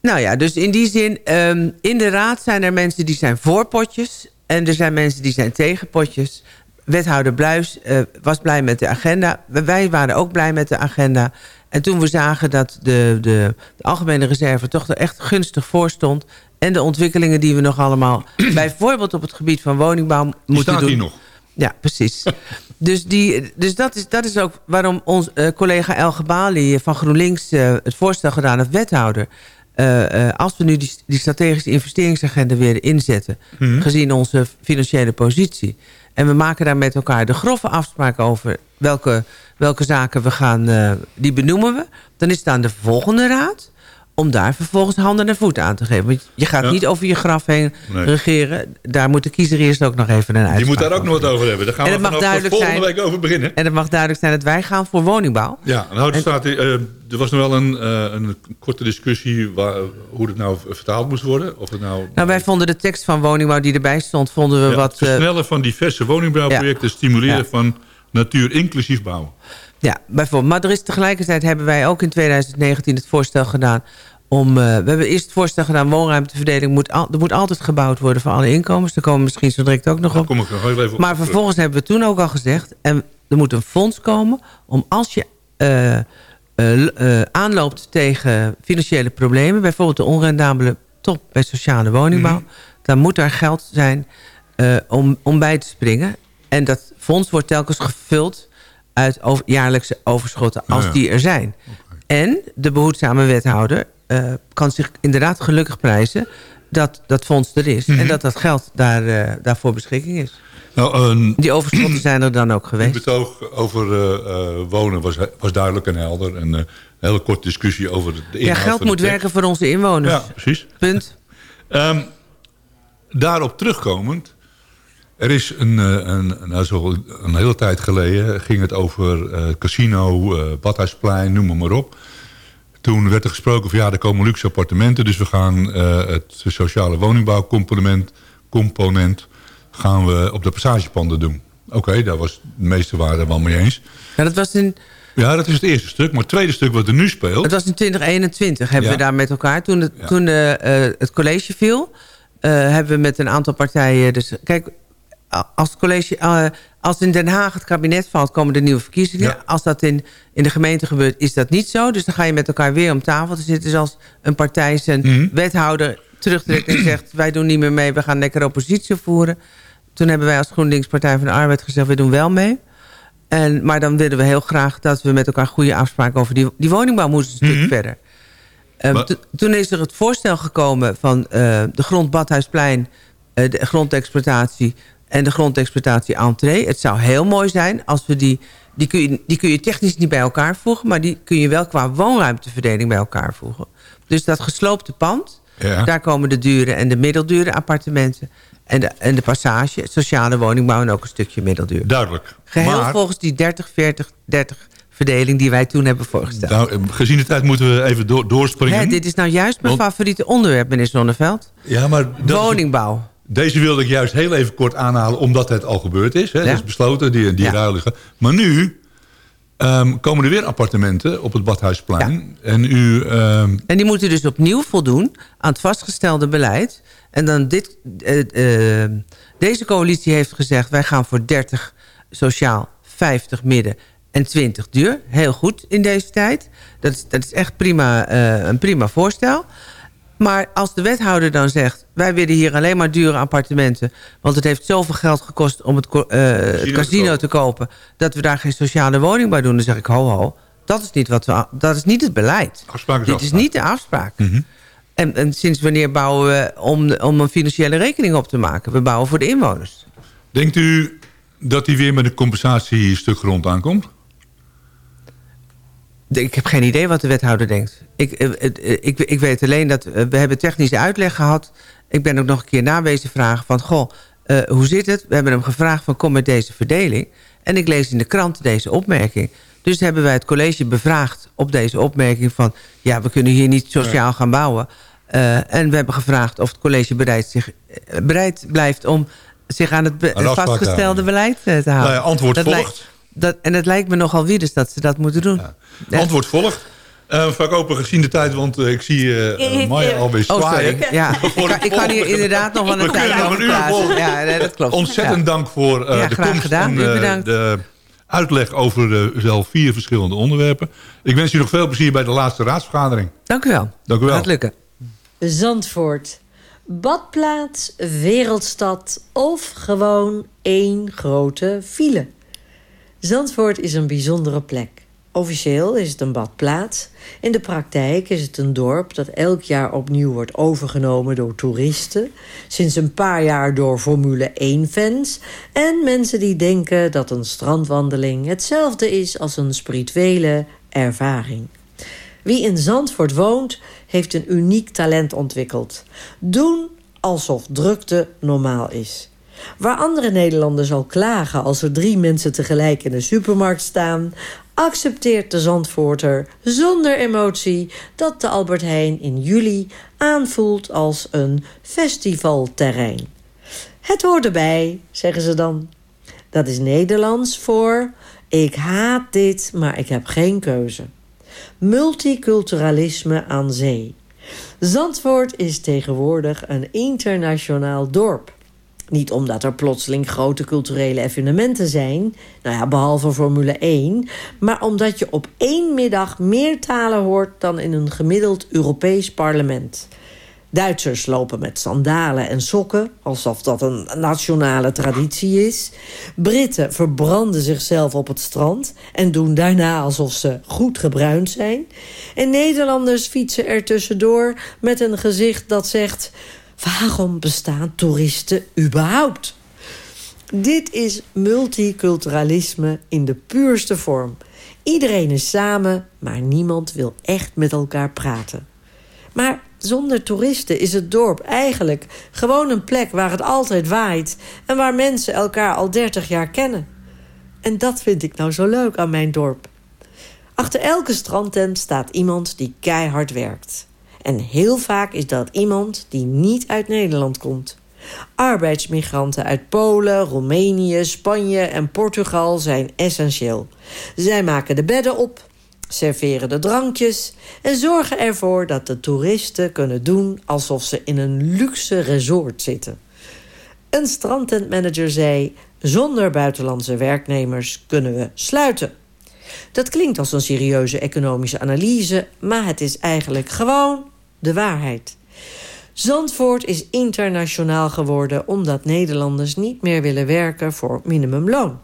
nou ja, dus in die zin, ehm, in de raad zijn er mensen die zijn voor potjes... en er zijn mensen die zijn tegen potjes. Wethouder Bluis eh, was blij met de agenda. Wij waren ook blij met de agenda. En toen we zagen dat de, de, de algemene reserve toch er echt gunstig voor stond... en de ontwikkelingen die we nog allemaal... bijvoorbeeld op het gebied van woningbouw moeten staat doen... hier nog. Ja, precies. dus die, dus dat, is, dat is ook waarom ons eh, collega El Gebali van GroenLinks eh, het voorstel gedaan heeft, wethouder. eh, als we nu die, die strategische investeringsagenda weer inzetten, Mhm. gezien onze financiële positie. En we maken daar met elkaar de grove afspraak over welke, welke zaken we gaan, die benoemen we. Dan is het aan de volgende raad om daar vervolgens handen en voeten aan te geven. Want je gaat Ja. niet over je graf heen Nee. regeren. Daar moet de kiezer eerst ook nog even een uitspraak Je moet daar ook nog wat over hebben. Daar gaan En we het mag duidelijk volgende zijn- week over beginnen. en het mag duidelijk zijn dat wij gaan voor woningbouw. Ja, nou, er, staat, eh, er was nog wel een, eh, een korte discussie waar, hoe het nou vertaald moest worden. Of het nou, Nou, wij vonden de tekst van woningbouw die erbij stond, vonden we ja, wat... het eh, versnellen van diverse woningbouwprojecten, stimuleren van natuur inclusief bouwen. Ja, bijvoorbeeld. Maar er is tegelijkertijd hebben wij ook in 2019 het voorstel gedaan... om, eh, we hebben eerst het voorstel gedaan... woonruimteverdeling moet, al, er moet altijd gebouwd worden voor alle inkomens. Daar komen we misschien zo direct ook nog Daar op. kom ik nog heel even op Maar vervolgens hebben we toen ook al gezegd... en er moet een fonds komen om als je eh, eh, aanloopt tegen financiële problemen... bijvoorbeeld de onrendabele top bij sociale woningbouw... Mhm. dan moet daar geld zijn om, om bij te springen. En dat fonds wordt telkens gevuld uit over, jaarlijkse overschotten als Ja, ja. die er zijn. En de behoedzame wethouder eh, kan zich inderdaad gelukkig prijzen... dat dat fonds er is Mhm. en dat dat geld daar, eh, daarvoor beschikking is. Nou, Die overschotten zijn er dan ook het geweest. betoog over eh, wonen was, was duidelijk en helder. En een hele korte discussie over de inhoud Ja, geld moet werken voor onze inwoners. Ja, precies. Punt. Ehm, daarop terugkomend. Er is een, eh, een, nou, zo een hele tijd geleden ging het over eh, casino, eh Badhuisplein, noem maar, maar op. Toen werd er gesproken van ja, er komen luxe appartementen. Dus we gaan het sociale woningbouwcomponent component, gaan we op de passagepanden doen. Oké, daar was de meeste waren wel mee eens. Ja, dat was in, Ja, dat is het eerste stuk. Maar het tweede stuk wat er nu speelt... het was in 2021 hebben Ja. we daar met elkaar... toen, het, Ja. toen eh, het college viel... hebben we met een aantal partijen... Dus, kijk, als het college... eh, als in Den Haag het kabinet valt, komen er nieuwe verkiezingen. Ja. Als dat in, in de gemeente gebeurt, is dat niet zo. Dus dan ga je met elkaar weer om tafel te zitten. Dus als een partij zijn Mhm. wethouder terugtrekt en zegt... wij doen niet meer mee, we gaan lekker oppositie voeren. Toen hebben wij als GroenLinks Partij van de Arbeid gezegd... we doen wel mee. En, maar dan willen we heel graag dat we met elkaar goede afspraken... over die, die woningbouw moeten een stuk Mhm. verder. To- toen is er het voorstel gekomen van eh, de grond Badhuisplein... eh, de grondexploitatie en de grondexploitatie entree. Het zou heel mooi zijn als we die... Die kun, je, die kun je technisch niet bij elkaar voegen... maar die kun je wel qua woonruimteverdeling bij elkaar voegen. Dus dat gesloopte pand... Ja. daar komen de dure en de middeldure appartementen... en de, en de passage, sociale woningbouw... en ook een stukje middelduur. Duidelijk. Geheel Maar- volgens die 30, 40, 30 verdeling die wij toen hebben voorgesteld. Nou, gezien de tijd moeten we even door, doorspringen. Hè, dit is nou juist mijn Want- favoriete onderwerp, meneer Zonneveld. Ja, maar dat Woningbouw. Deze wilde ik juist heel even kort aanhalen... omdat het al gebeurd is. Hè? Ja. Dat is besloten, die, die Ja. ruilige. Maar nu ehm, komen er weer appartementen op het Badhuisplein. En u... ehm, En die moeten dus opnieuw voldoen aan het vastgestelde beleid. En dan dit, eh, eh, deze coalitie heeft gezegd... wij gaan voor 30 sociaal, 50 midden en 20 duur. Heel goed in deze tijd. Dat is, dat is echt prima, eh, een prima voorstel. Maar als de wethouder dan zegt... wij willen hier alleen maar dure appartementen... want het heeft zoveel geld gekost om het, eh, het casino te kopen... dat we daar geen sociale woning bij doen, dan zeg ik ho ho. Dat is niet, wat we, dat is niet het beleid. Afspraak is Dit afspraak. is niet de afspraak. En, en sinds wanneer bouwen we om, om een financiële rekening op te maken? We bouwen voor de inwoners. denkt u dat hij weer met een compensatiestuk grond aankomt? Ik heb geen idee wat de wethouder denkt. Ik, eh, eh, eh, ik, ik weet alleen dat we hebben technische uitleg gehad. Ik ben ook nog een keer nawezen vragen van... goh, hoe zit het? We hebben hem gevraagd van kom met deze verdeling. En ik lees in de krant deze opmerking. Dus hebben wij het college bevraagd op deze opmerking van... ja, we kunnen hier niet sociaal gaan bouwen. En we hebben gevraagd of het college bereid, zich, bereid blijft... om zich aan het Aan vastgestelde beleid te houden. Nou ja, antwoord Dat volgt. lijkt- dat, en het lijkt me nogal wie dus dat ze dat moeten doen. Ja. Antwoord volgt. Eh vaak open gezien de tijd, want eh, ik zie eh eh, Maya alweer Oh, zwaaien. sorry. Ja, ik kan, het ik kan hier inderdaad nog wel We een tijd kunnen nog over een uur praten. volgen. Ja, nee, dat klopt. Ontzettend Ja. dank voor eh, Ja, de graag komst gedaan. en de uitleg over de zelf vier verschillende onderwerpen. Ik wens u nog veel plezier bij de laatste raadsvergadering. Dank u wel. Dank u wel. Gaat lukken. Zandvoort. Badplaats, wereldstad of gewoon één grote file. Zandvoort is een bijzondere plek. Officieel is het een badplaats. In de praktijk is het een dorp dat elk jaar opnieuw wordt overgenomen door toeristen. Sinds een paar jaar door Formule 1-fans. En mensen die denken dat een strandwandeling hetzelfde is als een spirituele ervaring. Wie in Zandvoort woont, heeft een uniek talent ontwikkeld. Doen alsof drukte normaal is. Waar andere Nederlanders al klagen als er drie mensen tegelijk in de supermarkt staan, accepteert de Zandvoorter zonder emotie dat de Albert Heijn in juli aanvoelt als een festivalterrein. Het hoort erbij, zeggen ze dan. Dat is Nederlands voor ik haat dit, maar ik heb geen keuze. Multiculturalisme aan zee. Zandvoort is tegenwoordig een internationaal dorp. Niet omdat er plotseling grote culturele evenementen zijn, nou ja, behalve Formule 1, maar omdat je op één middag meer talen hoort dan in een gemiddeld Europees parlement. Duitsers lopen met sandalen en sokken, alsof dat een nationale traditie is. Britten verbranden zichzelf op het strand en doen daarna alsof ze goed gebruind zijn. En Nederlanders fietsen er tussendoor met een gezicht dat zegt... waarom bestaan toeristen überhaupt? Dit is multiculturalisme in de puurste vorm. Iedereen is samen, maar niemand wil echt met elkaar praten. Maar zonder toeristen is het dorp eigenlijk gewoon een plek waar het altijd waait... en waar mensen elkaar al 30 jaar kennen. En dat vind ik nou zo leuk aan mijn dorp. Achter elke strandtent staat iemand die keihard werkt. En heel vaak is dat iemand die niet uit Nederland komt. Arbeidsmigranten uit Polen, Roemenië, Spanje en Portugal zijn essentieel. Zij maken de bedden op, serveren de drankjes en zorgen ervoor dat de toeristen kunnen doen alsof ze in een luxe resort zitten. Een strandtentmanager zei: zonder buitenlandse werknemers kunnen we sluiten. Dat klinkt als een serieuze economische analyse, maar het is eigenlijk gewoon de waarheid. Zandvoort is internationaal geworden omdat Nederlanders niet meer willen werken voor minimumloon.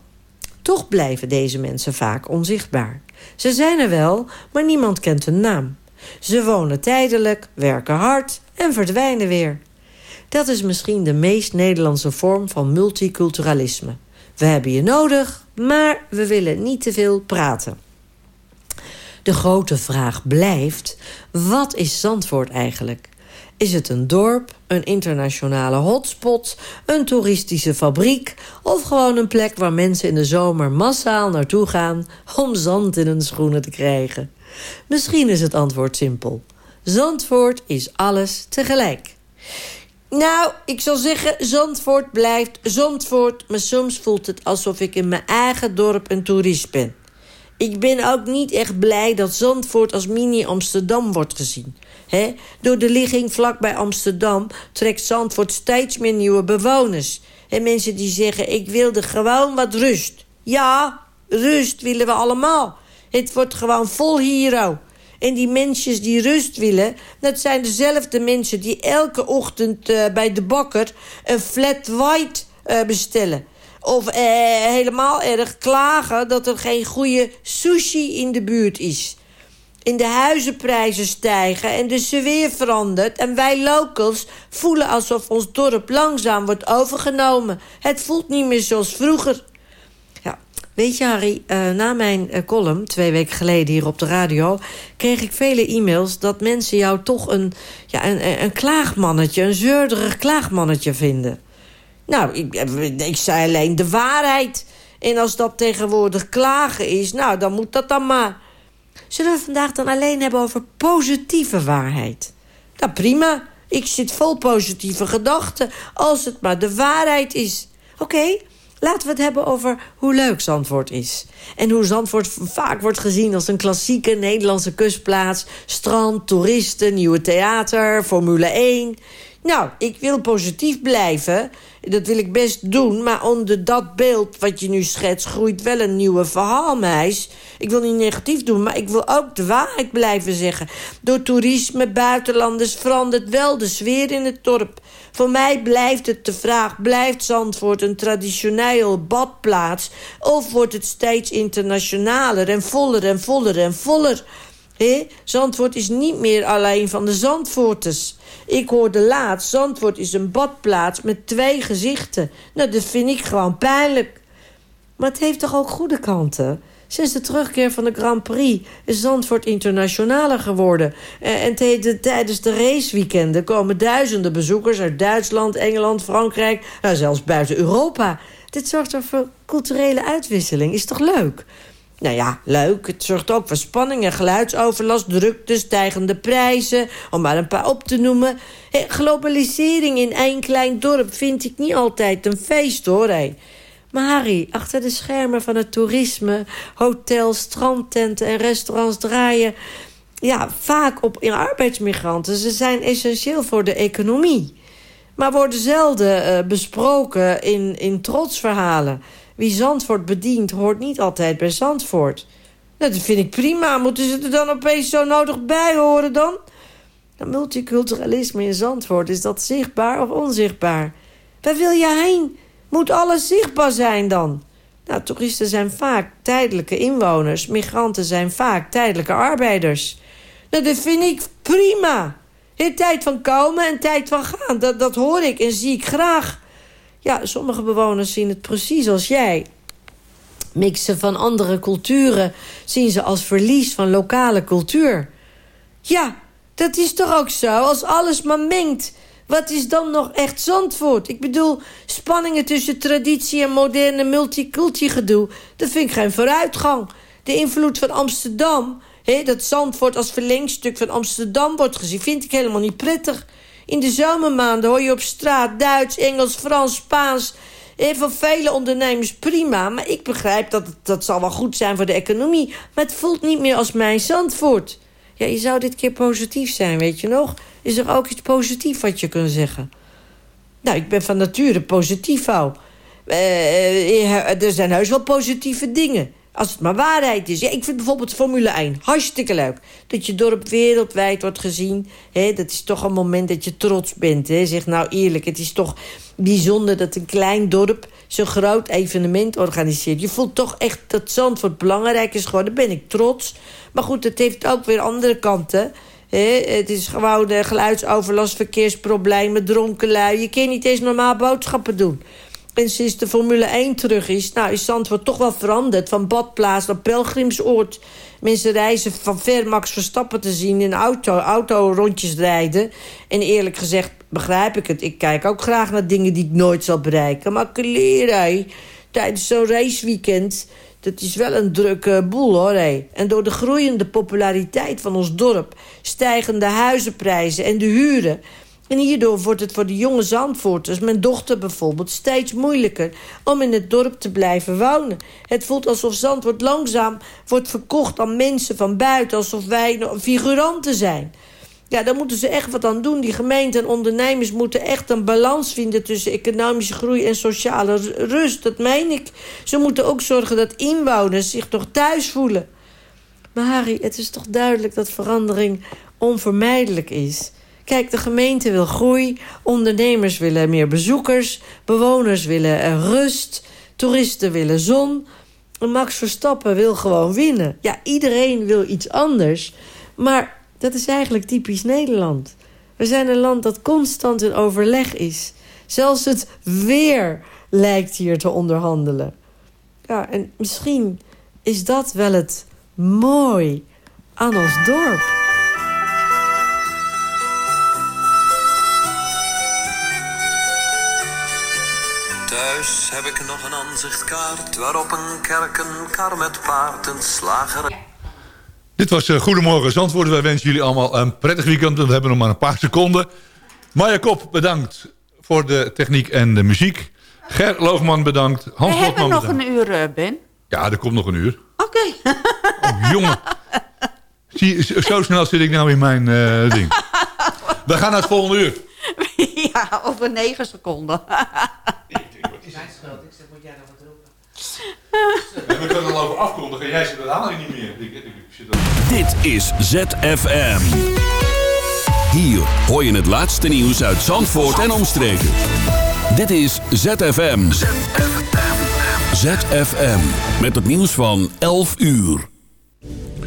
Toch blijven deze mensen vaak onzichtbaar. Ze zijn er wel, maar niemand kent hun naam. Ze wonen tijdelijk, werken hard en verdwijnen weer. Dat is misschien de meest Nederlandse vorm van multiculturalisme. We hebben je nodig, maar we willen niet te veel praten. De grote vraag blijft, wat is Zandvoort eigenlijk? Is het een dorp, een internationale hotspot, een toeristische fabriek... of gewoon een plek waar mensen in de zomer massaal naartoe gaan... om zand in hun schoenen te krijgen? Misschien is het antwoord simpel. Zandvoort is alles tegelijk. Nou, ik zal zeggen, Zandvoort blijft Zandvoort... maar soms voelt het alsof ik in mijn eigen dorp een toerist ben. Ik ben ook niet echt blij dat Zandvoort als mini-Amsterdam wordt gezien. He? Door de ligging vlakbij Amsterdam trekt Zandvoort steeds meer nieuwe bewoners. En mensen die zeggen, ik wilde gewoon wat rust. Ja, rust willen we allemaal. Het wordt gewoon vol hier. En die mensen die rust willen... dat zijn dezelfde mensen die elke ochtend uh, bij de bakker... een flat white uh, bestellen. Of uh, helemaal erg klagen dat er geen goede sushi in de buurt is. In de huizenprijzen stijgen en de sfeer verandert... en wij locals voelen alsof ons dorp langzaam wordt overgenomen. Het voelt niet meer zoals vroeger. Ja, weet je Harry, uh, na mijn uh, column, twee weken geleden hier op de radio... kreeg ik vele e-mails dat mensen jou toch een, ja, een, een klaagmannetje... een zeurderig klaagmannetje vinden. Nou, ik, ik zei alleen de waarheid. En als dat tegenwoordig klagen is, nou, dan moet dat dan maar... Zullen we vandaag dan alleen hebben over positieve waarheid? Nou, prima. Ik zit vol positieve gedachten. Als het maar de waarheid is. Oké, laten we het hebben over hoe leuk Zandvoort is. En hoe Zandvoort vaak wordt gezien als een klassieke Nederlandse kustplaats. Strand, toeristen, nieuwe theater, Formule 1. Nou, ik wil positief blijven. Dat wil ik best doen. Maar onder dat beeld wat je nu schetst... groeit wel een nieuwe verhaalmeis. Ik wil niet negatief doen, maar ik wil ook de waarheid blijven zeggen. Door toerisme, buitenlanders verandert wel de sfeer in het dorp. Voor mij blijft het de vraag... blijft Zandvoort een traditioneel badplaats... of wordt het steeds internationaler en voller en voller en voller... He? Zandvoort is niet meer alleen van de Zandvoorters. Ik hoorde laatst, Zandvoort is een badplaats met twee gezichten. Nou, dat vind ik gewoon pijnlijk. Maar het heeft toch ook goede kanten? Sinds de terugkeer van de Grand Prix is Zandvoort internationaler geworden. En tijdens de raceweekenden komen duizenden bezoekers uit Duitsland, Engeland, Frankrijk... Nou, zelfs buiten Europa. Dit zorgt voor culturele uitwisseling. Is toch leuk? Nou ja, leuk. Het zorgt ook voor spanning en geluidsoverlast, drukte, stijgende prijzen. Om maar een paar op te noemen. Globalisering in één klein dorp vind ik niet altijd een feest, hoor. Hey. Maar Harry, achter de schermen van het toerisme... hotels, strandtenten en restaurants draaien... ja, vaak op arbeidsmigranten. Ze zijn essentieel voor de economie. Maar worden zelden uh, besproken in, in trotsverhalen... Wie Zandvoort bedient, hoort niet altijd bij Zandvoort. Nou, dat vind ik prima. Moeten ze er dan opeens zo nodig bij horen dan? Multiculturalisme in Zandvoort, is dat zichtbaar of onzichtbaar? Waar wil je heen? Moet alles zichtbaar zijn dan? Nou, toeristen zijn vaak tijdelijke inwoners. Migranten zijn vaak tijdelijke arbeiders. Nou, dat vind ik prima. Het tijd van komen en tijd van gaan. Dat, dat hoor ik en zie ik graag. Ja, sommige bewoners zien het precies als jij. Mixen van andere culturen zien ze als verlies van lokale cultuur. Ja, dat is toch ook zo, als alles maar mengt. Wat is dan nog echt Zandvoort? Ik bedoel, spanningen tussen traditie en moderne multiculti gedoe... dat vind ik geen vooruitgang. De invloed van Amsterdam, hè, dat Zandvoort als verlengstuk van Amsterdam wordt gezien... vind ik helemaal niet prettig. In de zomermaanden hoor je op straat Duits, Engels, Frans, Spaans... En voor vele ondernemers prima, maar ik begrijp dat dat zal wel goed zijn voor de economie. Maar het voelt niet meer als mijn Zandvoort. Ja, je zou dit keer positief zijn, weet je nog? Is er ook iets positiefs wat je kunt zeggen? Nou, ik ben van nature positief, hou. Uh, er zijn heus wel positieve dingen. Als het maar waarheid is. Ja, ik vind bijvoorbeeld Formule 1 hartstikke leuk. Dat je dorp wereldwijd wordt gezien. Hè, dat is toch een moment dat je trots bent. Hè. Zeg nou eerlijk, het is toch bijzonder dat een klein dorp... zo'n groot evenement organiseert. Je voelt toch echt dat Zandvoort belangrijk is geworden. ben ik trots. Maar goed, het heeft ook weer andere kanten. Hè, het is gewoon de geluidsoverlast, verkeersproblemen, dronken lui. Je kan niet eens normaal boodschappen doen. En sinds de Formule 1 terug is, nou, is Zandvoort toch wel veranderd. Van badplaats naar pelgrimsoord. Mensen reizen van ver Max Verstappen te zien in auto, auto rondjes rijden. En eerlijk gezegd begrijp ik het. Ik kijk ook graag naar dingen die ik nooit zal bereiken. Maar kleren, tijdens zo'n raceweekend... Dat is wel een drukke boel, hoor. Hé. En door de groeiende populariteit van ons dorp... stijgende huizenprijzen en de huren... En hierdoor wordt het voor de jonge Zandvoorters, mijn dochter bijvoorbeeld... steeds moeilijker om in het dorp te blijven wonen. Het voelt alsof Zandvoort langzaam wordt verkocht aan mensen van buiten... alsof wij figuranten zijn. Ja, daar moeten ze echt wat aan doen. Die gemeenten en ondernemers moeten echt een balans vinden... tussen economische groei en sociale rust. Dat meen ik. Ze moeten ook zorgen dat inwoners zich toch thuis voelen. Maar Harry, het is toch duidelijk dat verandering onvermijdelijk is... Kijk, de gemeente wil groei, ondernemers willen meer bezoekers... bewoners willen rust, toeristen willen zon... Max Verstappen wil gewoon winnen. Ja, iedereen wil iets anders. Maar dat is eigenlijk typisch Nederland. We zijn een land dat constant in overleg is. Zelfs het weer lijkt hier te onderhandelen. Ja, en misschien is dat wel het mooi aan ons dorp. Thuis heb ik nog een aanzichtkaart waarop een kerk, een kar met paard, een slager. Dit was uh, Goedemorgen Zandvoort. Wij wensen jullie allemaal een prettig weekend. We hebben nog maar een paar seconden. Maya Kop, bedankt voor de techniek en de muziek. Ger Loogman, bedankt. Hans We hebben Botman, nog bedankt. een uur, eh, Ben. Ja, er komt nog een uur. Oké. Oh, jongen. Zie, zo snel zit ik nou in mijn eh, ding. We gaan naar het volgende uur. ja, over negen seconden. Zijn schuld. Ik zeg, moet jij nog wat roepen? We kunnen al over afkondigen. Jij zit dat haal je niet meer. Ik, ik, ik zit er... Dit is ZFM. Hier hoor je het laatste nieuws uit Zandvoort en omstreken. Dit is ZFM. ZFM. Met het nieuws van 11 uur.